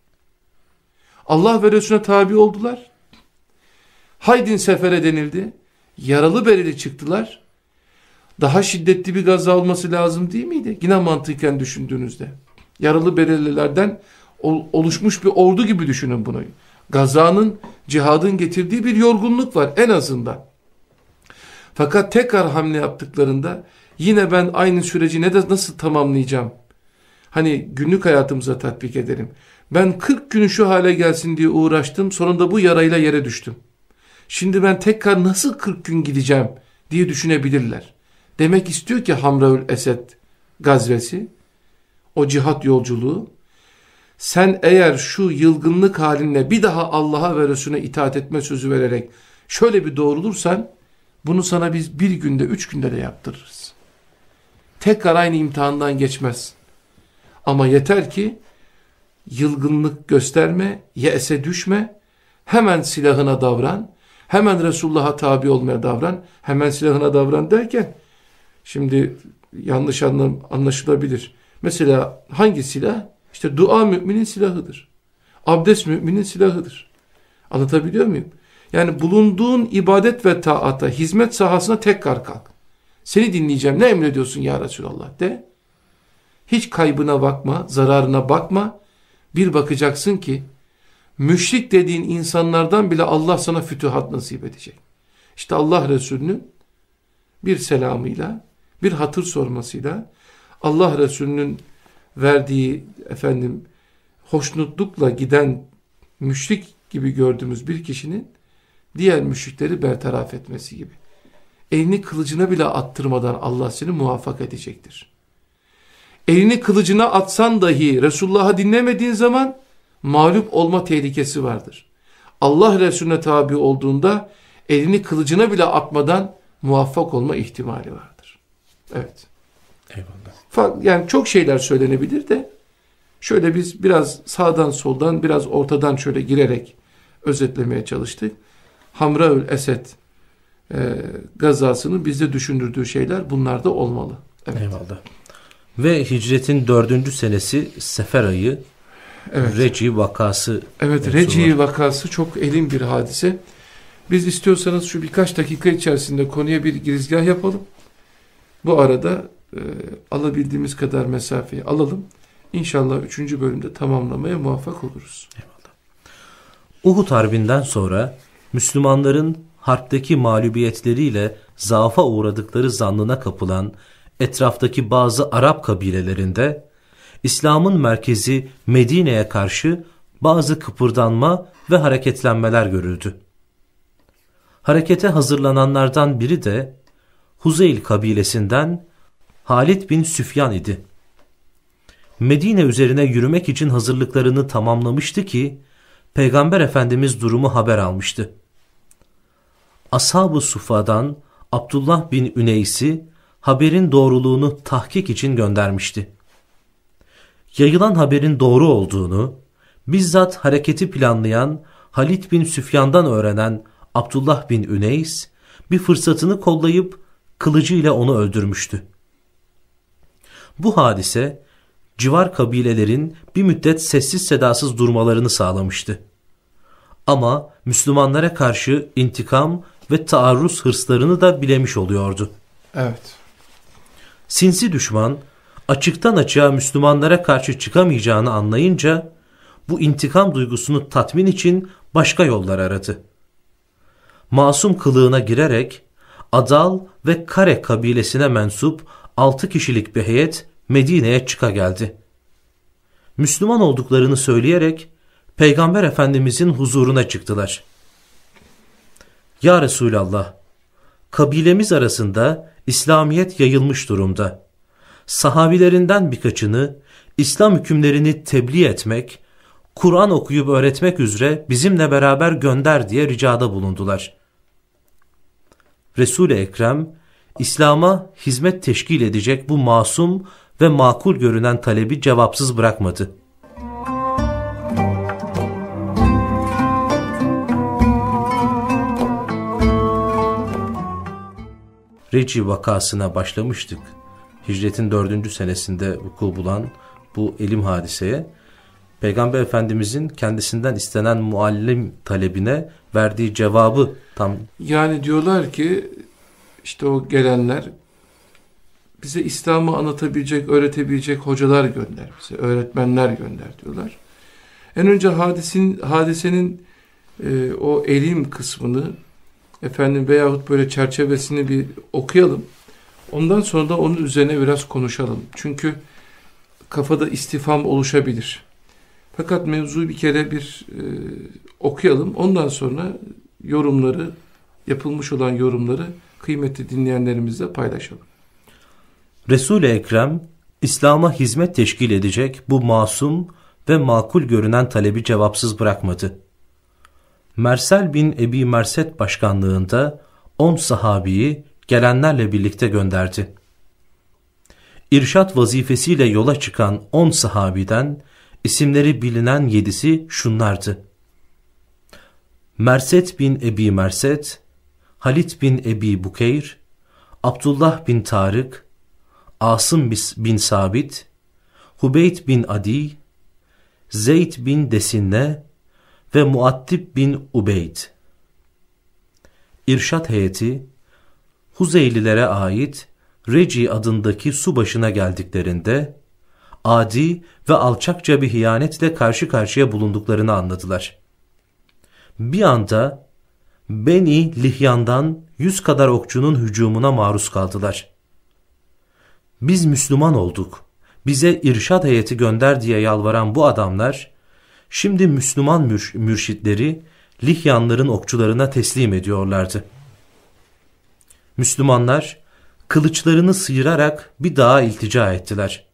Allah ve Resulüne tabi oldular. Haydin sefere denildi. Yaralı bereli çıktılar. Daha şiddetli bir gaza olması lazım değil miydi? Yine mantıken düşündüğünüzde. Yaralı berelilerden oluşmuş bir ordu gibi düşünün bunu. Gazanın, cihadın getirdiği bir yorgunluk var en azından. Fakat tekrar hamle yaptıklarında yine ben aynı süreci ne de nasıl tamamlayacağım? Hani günlük hayatımıza tatbik edelim. Ben 40 gün şu hale gelsin diye uğraştım. Sonunda bu yarayla yere düştüm. Şimdi ben tekrar nasıl 40 gün gideceğim diye düşünebilirler. Demek istiyor ki Hamraül Esed gazvesi o cihat yolculuğu. Sen eğer şu yılgınlık halinle bir daha Allah'a ve Resulüne itaat etme sözü vererek şöyle bir doğrulursan bunu sana biz bir günde üç günde de yaptırırız. Tekrar aynı imtihandan geçmez. Ama yeter ki yılgınlık gösterme, yese düşme, hemen silahına davran, hemen Resulullah'a tabi olmaya davran, hemen silahına davran derken, şimdi yanlış anlaşılabilir. Mesela hangi silah? İşte dua müminin silahıdır. Abdest müminin silahıdır. Anlatabiliyor muyum? Yani bulunduğun ibadet ve taata, hizmet sahasına tekrar kalk. Seni dinleyeceğim. Ne emrediyorsun ya Resulallah de. Hiç kaybına bakma, zararına bakma. Bir bakacaksın ki müşrik dediğin insanlardan bile Allah sana fütühat nasip edecek. İşte Allah Resulü'nün bir selamıyla, bir hatır sormasıyla Allah Resulü'nün verdiği efendim hoşnutlukla giden müşrik gibi gördüğümüz bir kişinin diğer müşrikleri bertaraf etmesi gibi. Elini kılıcına bile attırmadan Allah seni muvaffak edecektir. Elini kılıcına atsan dahi Resulullah'ı dinlemediğin zaman mağlup olma tehlikesi vardır. Allah Resulüne tabi olduğunda elini kılıcına bile atmadan muvaffak olma ihtimali vardır. Evet. Eyvallah. Yani çok şeyler söylenebilir de şöyle biz biraz sağdan soldan biraz ortadan şöyle girerek özetlemeye çalıştık. Hamraül Esed e, gazasının bizde düşündürdüğü şeyler bunlar da olmalı. Evet. Eyvallah. Ve hicretin dördüncü senesi Sefer ayı evet. Reci vakası. Evet Reci vakası çok elin bir hadise. Biz istiyorsanız şu birkaç dakika içerisinde konuya bir girizgah yapalım. Bu arada e, alabildiğimiz kadar mesafeyi alalım. İnşallah üçüncü bölümde tamamlamaya muvaffak oluruz. Eyvallah. Uhud Harbi'nden sonra Müslümanların harpteki mağlubiyetleriyle zaafa uğradıkları zannına kapılan etraftaki bazı Arap kabilelerinde İslam'ın merkezi Medine'ye karşı bazı kıpırdanma ve hareketlenmeler görüldü. Harekete hazırlananlardan biri de Huzeyl kabilesinden Halid bin Süfyan idi. Medine üzerine yürümek için hazırlıklarını tamamlamıştı ki Peygamber Efendimiz durumu haber almıştı. Ashab-ı Sufa'dan Abdullah bin Üneys'i haberin doğruluğunu tahkik için göndermişti. Yayılan haberin doğru olduğunu bizzat hareketi planlayan Halid bin Süfyan'dan öğrenen Abdullah bin Üneys bir fırsatını kollayıp kılıcıyla onu öldürmüştü. Bu hadise civar kabilelerin bir müddet sessiz sedasız durmalarını sağlamıştı. Ama Müslümanlara karşı intikam ve taarruz hırslarını da bilemiş oluyordu. Evet. Sinsi düşman açıktan açığa Müslümanlara karşı çıkamayacağını anlayınca bu intikam duygusunu tatmin için başka yollar aradı. Masum kılığına girerek Adal ve Kare kabilesine mensup altı kişilik bir heyet Medine'ye çıka geldi. Müslüman olduklarını söyleyerek Peygamber Efendimizin huzuruna çıktılar. Ya Resulallah, kabilemiz arasında İslamiyet yayılmış durumda. Sahabilerinden birkaçını İslam hükümlerini tebliğ etmek, Kur'an okuyup öğretmek üzere bizimle beraber gönder diye ricada bulundular. Resul-i Ekrem, İslam'a hizmet teşkil edecek bu masum ve makul görünen talebi cevapsız bırakmadı. Reci vakasına başlamıştık. Hicretin dördüncü senesinde vuku bulan bu elim hadiseye Peygamber Efendimizin kendisinden istenen muallim talebine verdiği cevabı tam. Yani diyorlar ki işte o gelenler bize İslam'ı anlatabilecek, öğretebilecek hocalar gönder bize, öğretmenler gönder diyorlar. En önce hadisin, hadisenin e, o elim kısmını efendim veyahut böyle çerçevesini bir okuyalım. Ondan sonra da onun üzerine biraz konuşalım. Çünkü kafada istifam oluşabilir. Fakat mevzuyu bir kere bir e, okuyalım. Ondan sonra yorumları, yapılmış olan yorumları kıymetli dinleyenlerimizle paylaşalım. Resul-i Ekrem İslam'a hizmet teşkil edecek bu masum ve makul görünen talebi cevapsız bırakmadı. Mersel bin Ebi Merset başkanlığında on sahabiyi gelenlerle birlikte gönderdi. İrşat vazifesiyle yola çıkan on sahabiden isimleri bilinen yedisi şunlardı. Merset bin Ebi Merset, Halit bin Ebi Bukeyr, Abdullah bin Tarık, Asım bin Sabit, Hubeyt bin Adi, Zeyd bin Desinne ve Muattib bin Ubeyd. İrşat heyeti, Huzeylilere ait Reci adındaki su başına geldiklerinde, adi ve alçakça bir hiyanetle karşı karşıya bulunduklarını anladılar. Bir anda Beni Lihyan'dan yüz kadar okçunun hücumuna maruz kaldılar. Biz Müslüman olduk, bize irşad heyeti gönder diye yalvaran bu adamlar, şimdi Müslüman mür mürşitleri Lihyanların okçularına teslim ediyorlardı. Müslümanlar kılıçlarını sıyırarak bir dağa iltica ettiler.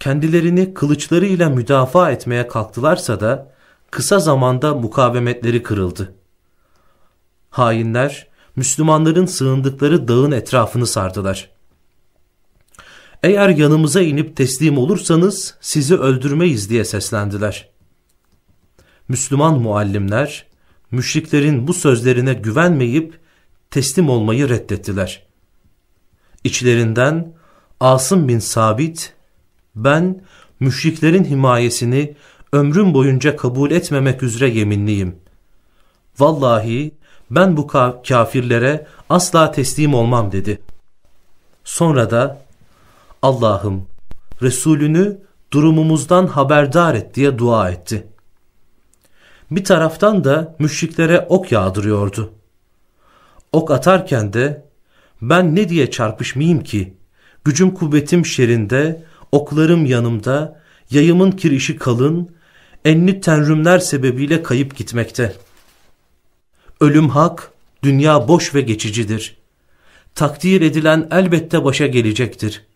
Kendilerini kılıçlarıyla müdafaa etmeye kalktılarsa da kısa zamanda mukavemetleri kırıldı. Hainler Müslümanların sığındıkları dağın etrafını sardılar. Eğer yanımıza inip teslim olursanız sizi öldürmeyiz diye seslendiler. Müslüman muallimler müşriklerin bu sözlerine güvenmeyip teslim olmayı reddettiler. İçlerinden Asım bin Sabit, ben müşriklerin himayesini ömrüm boyunca kabul etmemek üzere yeminliyim. Vallahi ben bu kafirlere asla teslim olmam dedi. Sonra da Allah'ım Resulünü durumumuzdan haberdar et diye dua etti. Bir taraftan da müşriklere ok yağdırıyordu. Ok atarken de ben ne diye çarpışmayayım ki? Gücüm kuvvetim şerinde, oklarım yanımda, yayımın kirişi kalın, enli tenrümler sebebiyle kayıp gitmekte. Ölüm hak, dünya boş ve geçicidir. Takdir edilen elbette başa gelecektir.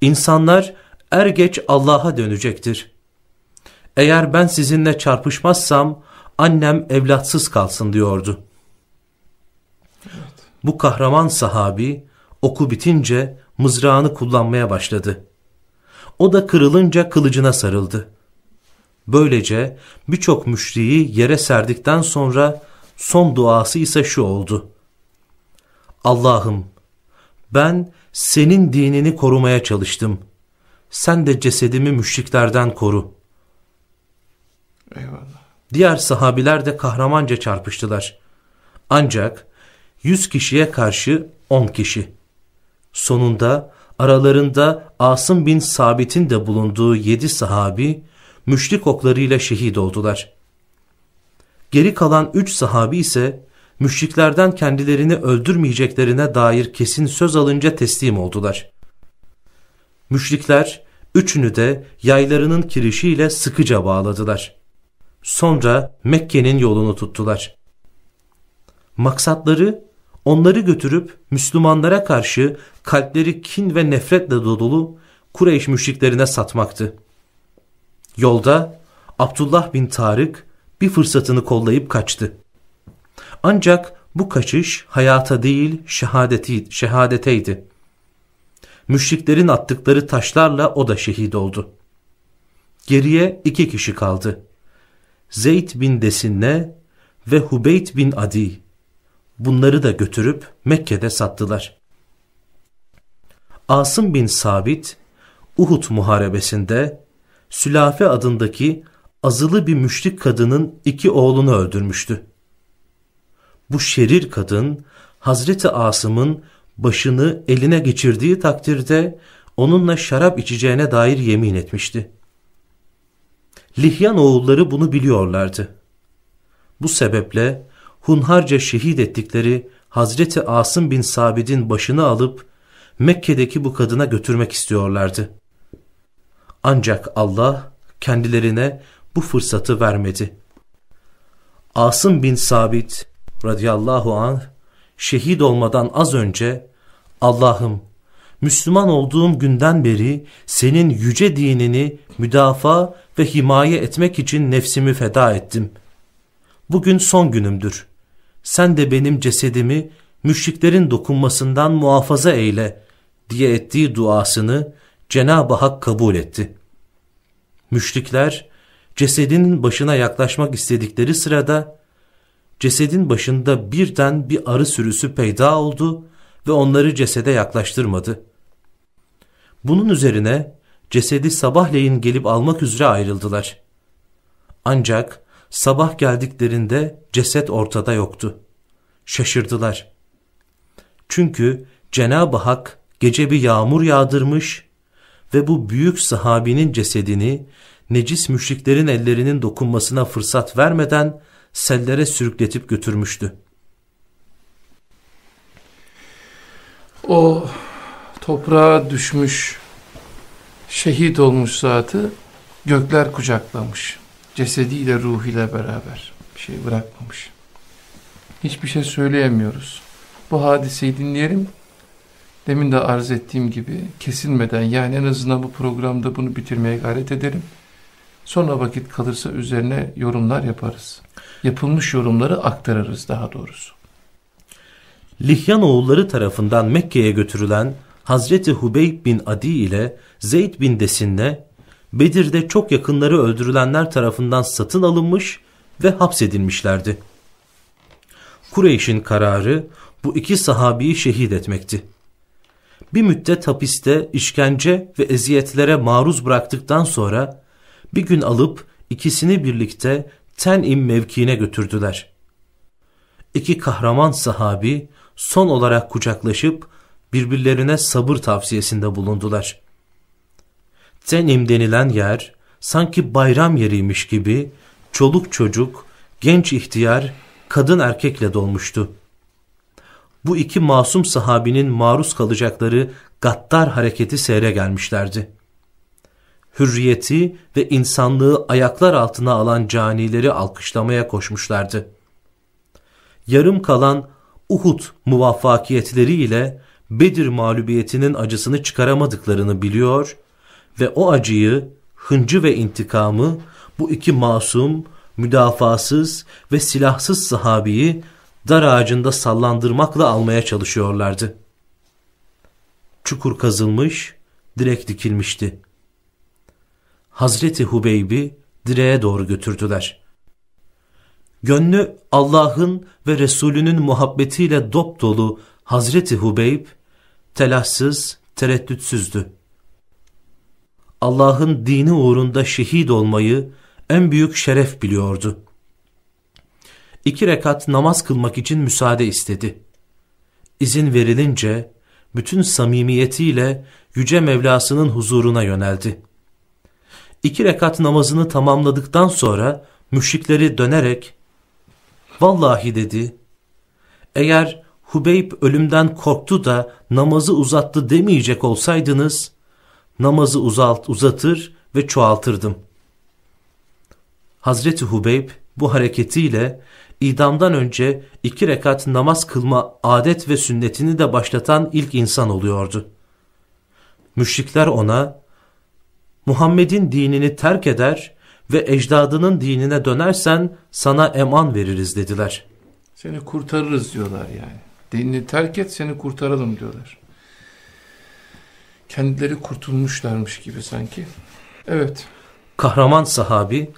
İnsanlar er geç Allah'a dönecektir. Eğer ben sizinle çarpışmazsam annem evlatsız kalsın diyordu. Bu kahraman sahabi oku bitince mızrağını kullanmaya başladı. O da kırılınca kılıcına sarıldı. Böylece birçok müşriyi yere serdikten sonra son duası ise şu oldu. Allah'ım ben senin dinini korumaya çalıştım. Sen de cesedimi müşriklerden koru. Eyvallah. Diğer sahabiler de kahramanca çarpıştılar. Ancak yüz kişiye karşı on kişi. Sonunda aralarında Asım bin Sabit'in de bulunduğu yedi sahabi müşrik oklarıyla şehit oldular. Geri kalan üç sahabi ise müşriklerden kendilerini öldürmeyeceklerine dair kesin söz alınca teslim oldular. Müşrikler üçünü de yaylarının kirişiyle sıkıca bağladılar. Sonra Mekke'nin yolunu tuttular. Maksatları onları götürüp Müslümanlara karşı kalpleri kin ve nefretle dolu Kureyş müşriklerine satmaktı. Yolda Abdullah bin Tarık bir fırsatını kollayıp kaçtı. Ancak bu kaçış hayata değil şehadeteydi. Müşriklerin attıkları taşlarla o da şehit oldu. Geriye iki kişi kaldı. Zeyd bin Desinne ve Hubeyt bin Adi. Bunları da götürüp Mekke'de sattılar. Asım bin Sabit, Uhud muharebesinde Sülafe adındaki azılı bir müşrik kadının iki oğlunu öldürmüştü. Bu şerir kadın Hazreti Asım'ın başını eline geçirdiği takdirde onunla şarap içeceğine dair yemin etmişti. Lihyan oğulları bunu biliyorlardı. Bu sebeple hunharca şehit ettikleri Hazreti Asım bin Sabit'in başını alıp Mekke'deki bu kadına götürmek istiyorlardı. Ancak Allah kendilerine bu fırsatı vermedi. Asım bin Sabit radıyallahu anh şehit olmadan az önce Allah'ım Müslüman olduğum günden beri senin yüce dinini müdafaa ve himaye etmek için nefsimi feda ettim. Bugün son günümdür. Sen de benim cesedimi müşriklerin dokunmasından muhafaza eyle diye ettiği duasını Cenab-ı Hak kabul etti. Müşrikler cesedinin başına yaklaşmak istedikleri sırada cesedin başında birden bir arı sürüsü peyda oldu ve onları cesede yaklaştırmadı. Bunun üzerine cesedi sabahleyin gelip almak üzere ayrıldılar. Ancak sabah geldiklerinde ceset ortada yoktu. Şaşırdılar. Çünkü Cenab-ı Hak gece bir yağmur yağdırmış ve bu büyük sahabinin cesedini necis müşriklerin ellerinin dokunmasına fırsat vermeden sellere sürükletip götürmüştü. O toprağa düşmüş, şehit olmuş zatı gökler kucaklamış. Cesediyle ruhuyla beraber bir şey bırakmamış. Hiçbir şey söyleyemiyoruz. Bu hadiseyi dinleyelim. Demin de arz ettiğim gibi kesilmeden yani en azından bu programda bunu bitirmeye gayret ederim. Sonra vakit kalırsa üzerine yorumlar yaparız. Yapılmış yorumları aktarırız daha doğrusu. Lihyan oğulları tarafından Mekke'ye götürülen Hazreti Hubeyb bin Adi ile Zeyd bin Desinne Bedir'de çok yakınları öldürülenler tarafından satın alınmış ve hapsedilmişlerdi. Kureyş'in kararı bu iki sahabiyi şehit etmekti. Bir müddet hapiste işkence ve eziyetlere maruz bıraktıktan sonra bir gün alıp ikisini birlikte Ten'im mevkiine götürdüler. İki kahraman sahabi son olarak kucaklaşıp birbirlerine sabır tavsiyesinde bulundular. Ten'im denilen yer sanki bayram yeriymiş gibi çoluk çocuk, genç ihtiyar, kadın erkekle dolmuştu. Bu iki masum sahabinin maruz kalacakları gaddar hareketi seyre gelmişlerdi. Hürriyeti ve insanlığı ayaklar altına alan canileri alkışlamaya koşmuşlardı. Yarım kalan Uhud muvaffakiyetleriyle Bedir mağlubiyetinin acısını çıkaramadıklarını biliyor ve o acıyı, hıncı ve intikamı bu iki masum, müdafasız ve silahsız sahabiyi dar ağacında sallandırmakla almaya çalışıyorlardı. Çukur kazılmış, direk dikilmişti. Hazreti Hubeyb'i direğe doğru götürdüler. Gönlü Allah'ın ve Resulünün muhabbetiyle dop dolu Hazreti Hubeyb, telaşsız, tereddütsüzdü. Allah'ın dini uğrunda şehit olmayı en büyük şeref biliyordu. İki rekat namaz kılmak için müsaade istedi. İzin verilince bütün samimiyetiyle Yüce Mevlasının huzuruna yöneldi. İki rekat namazını tamamladıktan sonra müşrikleri dönerek Vallahi dedi eğer Hubeyb ölümden korktu da namazı uzattı demeyecek olsaydınız namazı uzalt, uzatır ve çoğaltırdım. Hazreti Hubeyb bu hareketiyle idamdan önce iki rekat namaz kılma adet ve sünnetini de başlatan ilk insan oluyordu. Müşrikler ona Muhammed'in dinini terk eder ve ecdadının dinine dönersen sana eman veririz dediler. Seni kurtarırız diyorlar yani. Dinini terk et seni kurtaralım diyorlar. Kendileri kurtulmuşlarmış gibi sanki. Evet. Kahraman sahabi,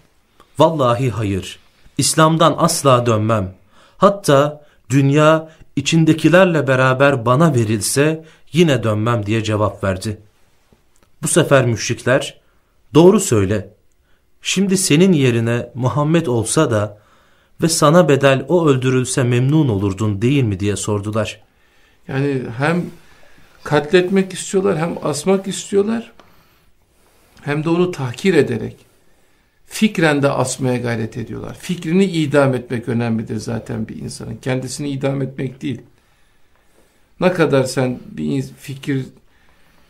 vallahi hayır, İslam'dan asla dönmem. Hatta dünya içindekilerle beraber bana verilse yine dönmem diye cevap verdi. Bu sefer müşrikler, doğru söyle, şimdi senin yerine Muhammed olsa da ve sana bedel o öldürülse memnun olurdun değil mi diye sordular. Yani hem katletmek istiyorlar hem asmak istiyorlar hem de onu tahkir ederek fikren de asmaya gayret ediyorlar. Fikrini idam etmek önemlidir zaten bir insanın. Kendisini idam etmek değil. Ne kadar sen bir fikir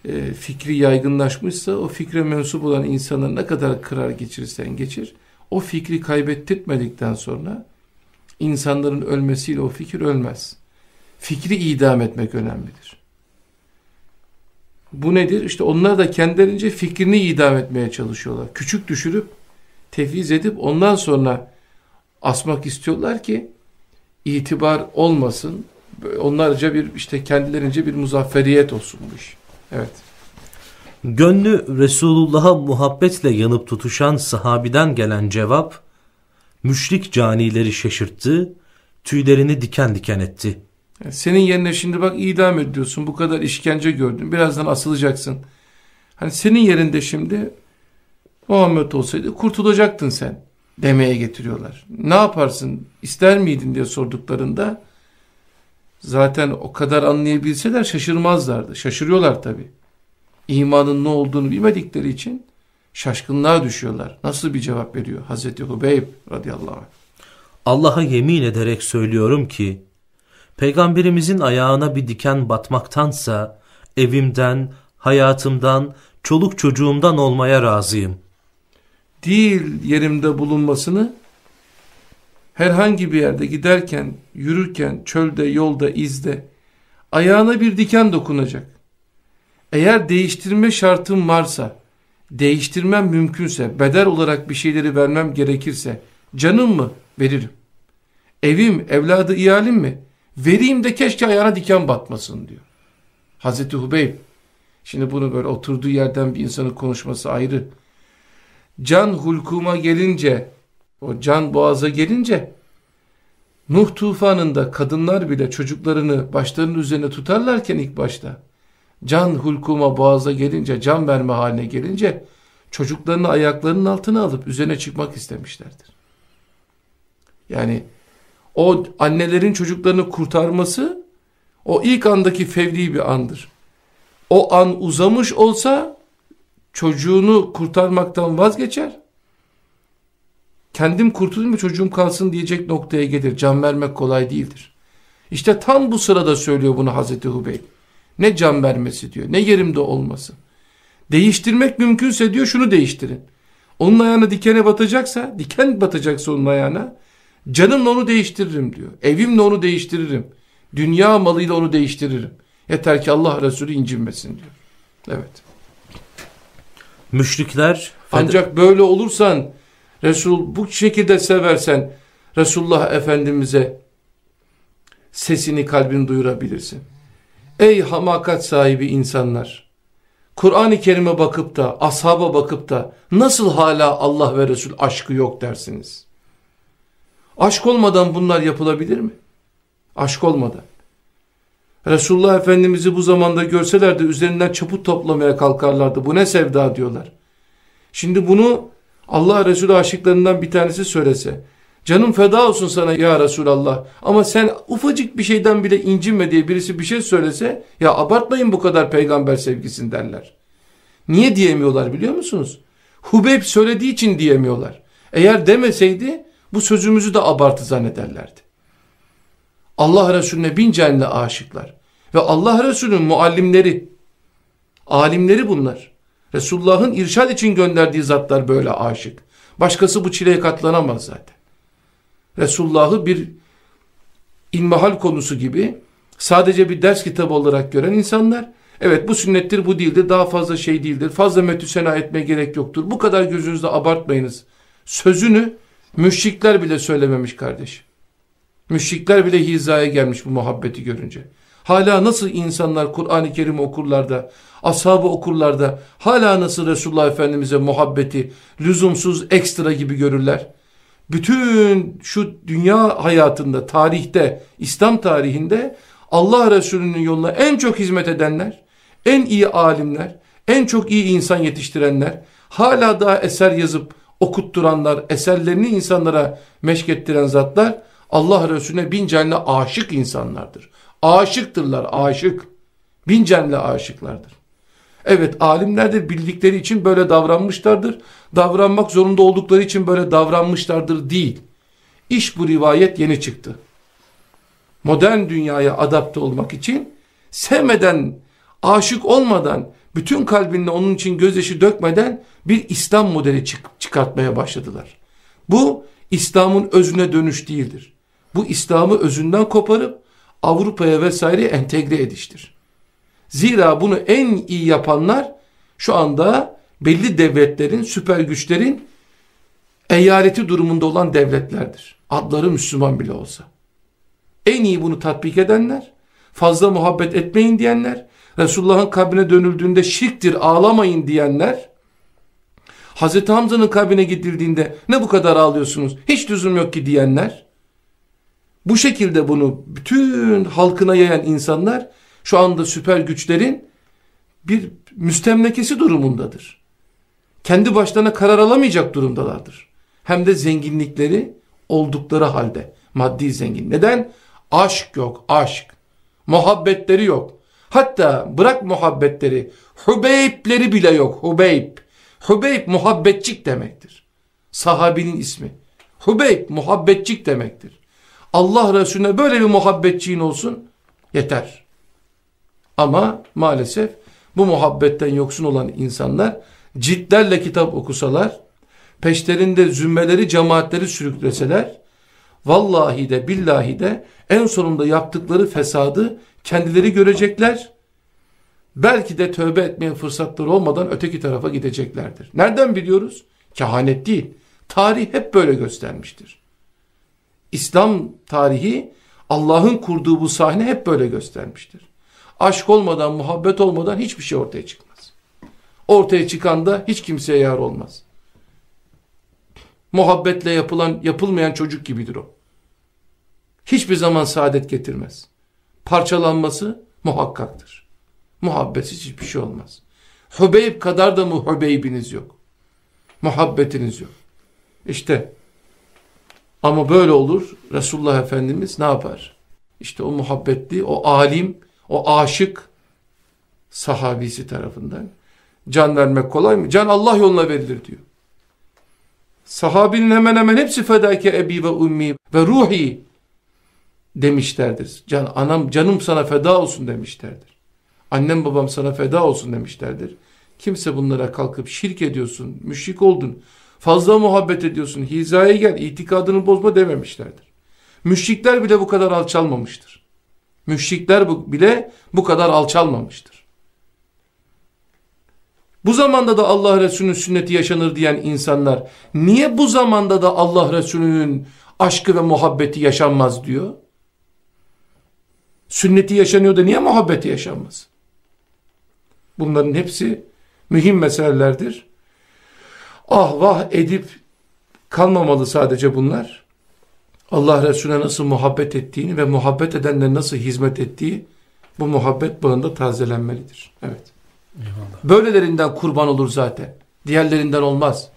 e, fikri yaygınlaşmışsa o fikre mensup olan insanı ne kadar kırar geçirirsen geçir o fikri kaybettirmedikten sonra insanların ölmesiyle o fikir ölmez. Fikri idam etmek önemlidir. Bu nedir? İşte onlar da kendilerince fikrini idam etmeye çalışıyorlar. Küçük düşürüp, tefviz edip ondan sonra asmak istiyorlar ki itibar olmasın. Onlarca bir işte kendilerince bir muzafferiyet olsun bu iş. Evet. Gönlü Resulullah'a muhabbetle yanıp tutuşan sahabiden gelen cevap, müşrik canileri şaşırttı, tüylerini diken diken etti. Senin yerine şimdi bak idam ediyorsun, bu kadar işkence gördün, birazdan asılacaksın. Hani senin yerinde şimdi Muhammed olsaydı kurtulacaktın sen demeye getiriyorlar. Ne yaparsın, ister miydin diye sorduklarında zaten o kadar anlayabilseler şaşırmazlardı. Şaşırıyorlar tabi. İmanın ne olduğunu bilmedikleri için şaşkınlığa düşüyorlar. Nasıl bir cevap veriyor Hazreti Hubeyb radıyallahu anh. Allah'a yemin ederek söylüyorum ki peygamberimizin ayağına bir diken batmaktansa evimden, hayatımdan, çoluk çocuğumdan olmaya razıyım. Değil yerimde bulunmasını herhangi bir yerde giderken, yürürken, çölde, yolda, izde ayağına bir diken dokunacak. Eğer değiştirme şartım varsa, değiştirmem mümkünse, bedel olarak bir şeyleri vermem gerekirse, canım mı? Veririm. Evim, evladı, iyalim mi? Vereyim de keşke ayağına diken batmasın diyor. Hazreti Hubeyb. Şimdi bunu böyle oturduğu yerden bir insanın konuşması ayrı. Can hulkuma gelince, o can boğaza gelince, Nuh tufanında kadınlar bile çocuklarını başlarının üzerine tutarlarken ilk başta, can hulkuma boğaza gelince, can verme haline gelince, çocuklarını ayaklarının altına alıp üzerine çıkmak istemişlerdir. Yani o annelerin çocuklarını kurtarması o ilk andaki fevri bir andır. O an uzamış olsa çocuğunu kurtarmaktan vazgeçer. Kendim kurtulayım mı çocuğum kalsın diyecek noktaya gelir. Can vermek kolay değildir. İşte tam bu sırada söylüyor bunu Hazreti Hubeyb. Ne can vermesi diyor ne yerimde olması. Değiştirmek mümkünse diyor şunu değiştirin. Onun ayağına dikene batacaksa, diken batacaksa onun ayağına, canımla onu değiştiririm diyor. Evimle onu değiştiririm. Dünya malıyla onu değiştiririm. Yeter ki Allah Resulü incinmesin diyor. Evet. Müşrikler ancak böyle olursan Resul bu şekilde seversen Resulullah Efendimiz'e sesini kalbini duyurabilirsin. Ey hamakat sahibi insanlar! Kur'an-ı Kerim'e bakıp da, ashaba bakıp da nasıl hala Allah ve Resul aşkı yok dersiniz? Aşk olmadan bunlar yapılabilir mi? Aşk olmadan. Resulullah Efendimiz'i bu zamanda görselerdi üzerinden çaput toplamaya kalkarlardı. Bu ne sevda diyorlar. Şimdi bunu Allah Resulü aşıklarından bir tanesi söylese. Canım feda olsun sana ya Resulallah. Ama sen ufacık bir şeyden bile incinme diye birisi bir şey söylese. Ya abartmayın bu kadar peygamber sevgisin derler. Niye diyemiyorlar biliyor musunuz? Hubeyb söylediği için diyemiyorlar. Eğer demeseydi bu sözümüzü de abartı zannederlerdi. Allah Resulüne bin canlı aşıklar. Ve Allah Resulü'nün muallimleri, alimleri bunlar. Resulullah'ın irşad için gönderdiği zatlar böyle aşık. Başkası bu çileye katlanamaz zaten. Resulullah'ı bir ilmihal konusu gibi sadece bir ders kitabı olarak gören insanlar, evet bu sünnettir bu değildir, daha fazla şey değildir, fazla metüsena etme gerek yoktur, bu kadar gözünüzde abartmayınız. Sözünü müşrikler bile söylememiş kardeş. Müşrikler bile hizaya gelmiş bu muhabbeti görünce. Hala nasıl insanlar Kur'an-ı Kerim okurlarda, ashabı okurlarda hala nasıl Resulullah Efendimiz'e muhabbeti lüzumsuz ekstra gibi görürler. Bütün şu dünya hayatında, tarihte, İslam tarihinde Allah Resulü'nün yoluna en çok hizmet edenler, en iyi alimler, en çok iyi insan yetiştirenler, hala daha eser yazıp okutturanlar, eserlerini insanlara meşkettiren zatlar Allah Resulüne bin canlı aşık insanlardır. Aşıktırlar, aşık. Bin canlı aşıklardır. Evet alimlerdir bildikleri için böyle davranmışlardır. Davranmak zorunda oldukları için böyle davranmışlardır değil. İş bu rivayet yeni çıktı. Modern dünyaya adapte olmak için sevmeden, aşık olmadan, bütün kalbinle onun için gözyaşı dökmeden bir İslam modeli çık çıkartmaya başladılar. Bu İslam'ın özüne dönüş değildir. Bu İslam'ı özünden koparıp Avrupa'ya vesaire entegre ediştir. Zira bunu en iyi yapanlar şu anda belli devletlerin, süper güçlerin eyaleti durumunda olan devletlerdir. Adları Müslüman bile olsa. En iyi bunu tatbik edenler, fazla muhabbet etmeyin diyenler, Resulullah'ın kabrine dönüldüğünde şirktir ağlamayın diyenler, Hazreti Hamza'nın kabrine gidildiğinde ne bu kadar ağlıyorsunuz, hiç lüzum yok ki diyenler, bu şekilde bunu bütün halkına yayan insanlar, şu anda süper güçlerin bir müstemlekesi durumundadır. Kendi başlarına karar alamayacak durumdalardır. Hem de zenginlikleri oldukları halde. Maddi zengin. Neden? Aşk yok, aşk. Muhabbetleri yok. Hatta bırak muhabbetleri, Hubeypleri bile yok. Hubeyp. Hubeyp muhabbetçik demektir. Sahabinin ismi. Hubeyp muhabbetçik demektir. Allah Resulüne böyle bir muhabbetçiğin olsun yeter. Ama maalesef bu muhabbetten yoksun olan insanlar cidlerle kitap okusalar, peşlerinde zümmeleri cemaatleri sürükleseler, vallahi de billahi de en sonunda yaptıkları fesadı kendileri görecekler. Belki de tövbe etmeye fırsatları olmadan öteki tarafa gideceklerdir. Nereden biliyoruz? Kehanet değil. Tarih hep böyle göstermiştir. İslam tarihi Allah'ın kurduğu bu sahne hep böyle göstermiştir. Aşk olmadan, muhabbet olmadan hiçbir şey ortaya çıkmaz. Ortaya çıkan da hiç kimseye yar olmaz. Muhabbetle yapılan, yapılmayan çocuk gibidir o. Hiçbir zaman saadet getirmez. Parçalanması muhakkaktır. Muhabbetsiz hiçbir şey olmaz. Hubeyb kadar da mı yok? Muhabbetiniz yok. İşte ama böyle olur. Resulullah Efendimiz ne yapar? İşte o muhabbetli, o alim, o aşık sahabisi tarafından can vermek kolay mı? Can Allah yoluna verilir diyor. Sahabinin hemen hemen hepsi fedake ebi ve ummi ve ruhi demişlerdir. Can, anam canım sana feda olsun demişlerdir. Annem babam sana feda olsun demişlerdir. Kimse bunlara kalkıp şirk ediyorsun, müşrik oldun, fazla muhabbet ediyorsun, hizaya gel, itikadını bozma dememişlerdir. Müşrikler bile bu kadar alçalmamıştır. Müşrikler bile bu kadar alçalmamıştır. Bu zamanda da Allah Resulü'nün sünneti yaşanır diyen insanlar niye bu zamanda da Allah Resulü'nün aşkı ve muhabbeti yaşanmaz diyor? Sünneti yaşanıyor da niye muhabbeti yaşanmaz? Bunların hepsi mühim meselelerdir. Ah vah edip kalmamalı sadece bunlar. Allah Resulüne nasıl muhabbet ettiğini ve muhabbet edenler nasıl hizmet ettiği bu muhabbet bağında tazelenmelidir. Evet. Eyvallah. Böylelerinden kurban olur zaten. Diğerlerinden olmaz.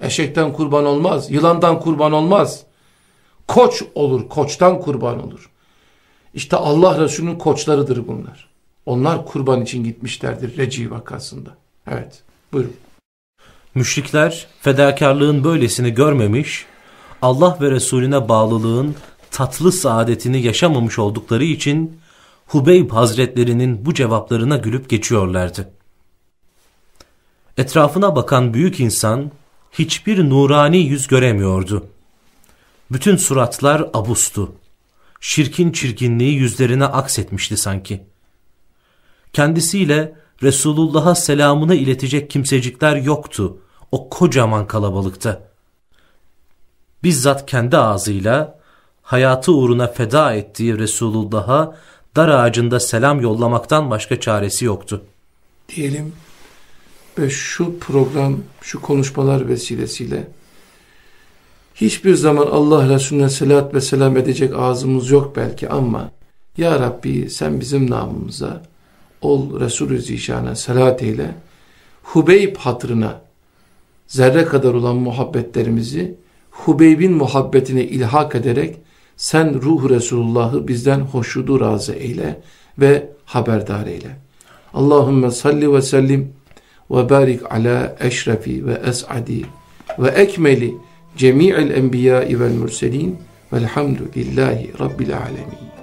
Eşekten kurban olmaz. Yılandan kurban olmaz. Koç olur. Koçtan kurban olur. İşte Allah Resulü'nün koçlarıdır bunlar. Onlar kurban için gitmişlerdir Reci vakasında. Evet. Buyurun. Müşrikler fedakarlığın böylesini görmemiş, Allah ve Resulüne bağlılığın tatlı saadetini yaşamamış oldukları için Hubeyb Hazretlerinin bu cevaplarına gülüp geçiyorlardı. Etrafına bakan büyük insan hiçbir nurani yüz göremiyordu. Bütün suratlar abustu. Şirkin çirkinliği yüzlerine aksetmişti sanki. Kendisiyle Resulullah'a selamını iletecek kimsecikler yoktu o kocaman kalabalıkta. Bizzat kendi ağzıyla hayatı uğruna feda ettiği Resulullah'a dar ağacında selam yollamaktan başka çaresi yoktu. Diyelim ve şu program, şu konuşmalar vesilesiyle hiçbir zaman Allah Resulüne selat ve selam edecek ağzımız yok belki ama Ya Rabbi sen bizim namımıza ol Resulü Zişan'a selat eyle Hubeyb hatırına zerre kadar olan muhabbetlerimizi Hubeyb'in muhabbetine ilhak ederek sen ruh Resulullah'ı bizden hoşudu razı eyle ve haberdar eyle. Allahümme salli ve sellim ve barik ala eşrefi ve es'adi ve ekmeli cemi'il enbiyai vel mürselin velhamdülillahi rabbil alemin.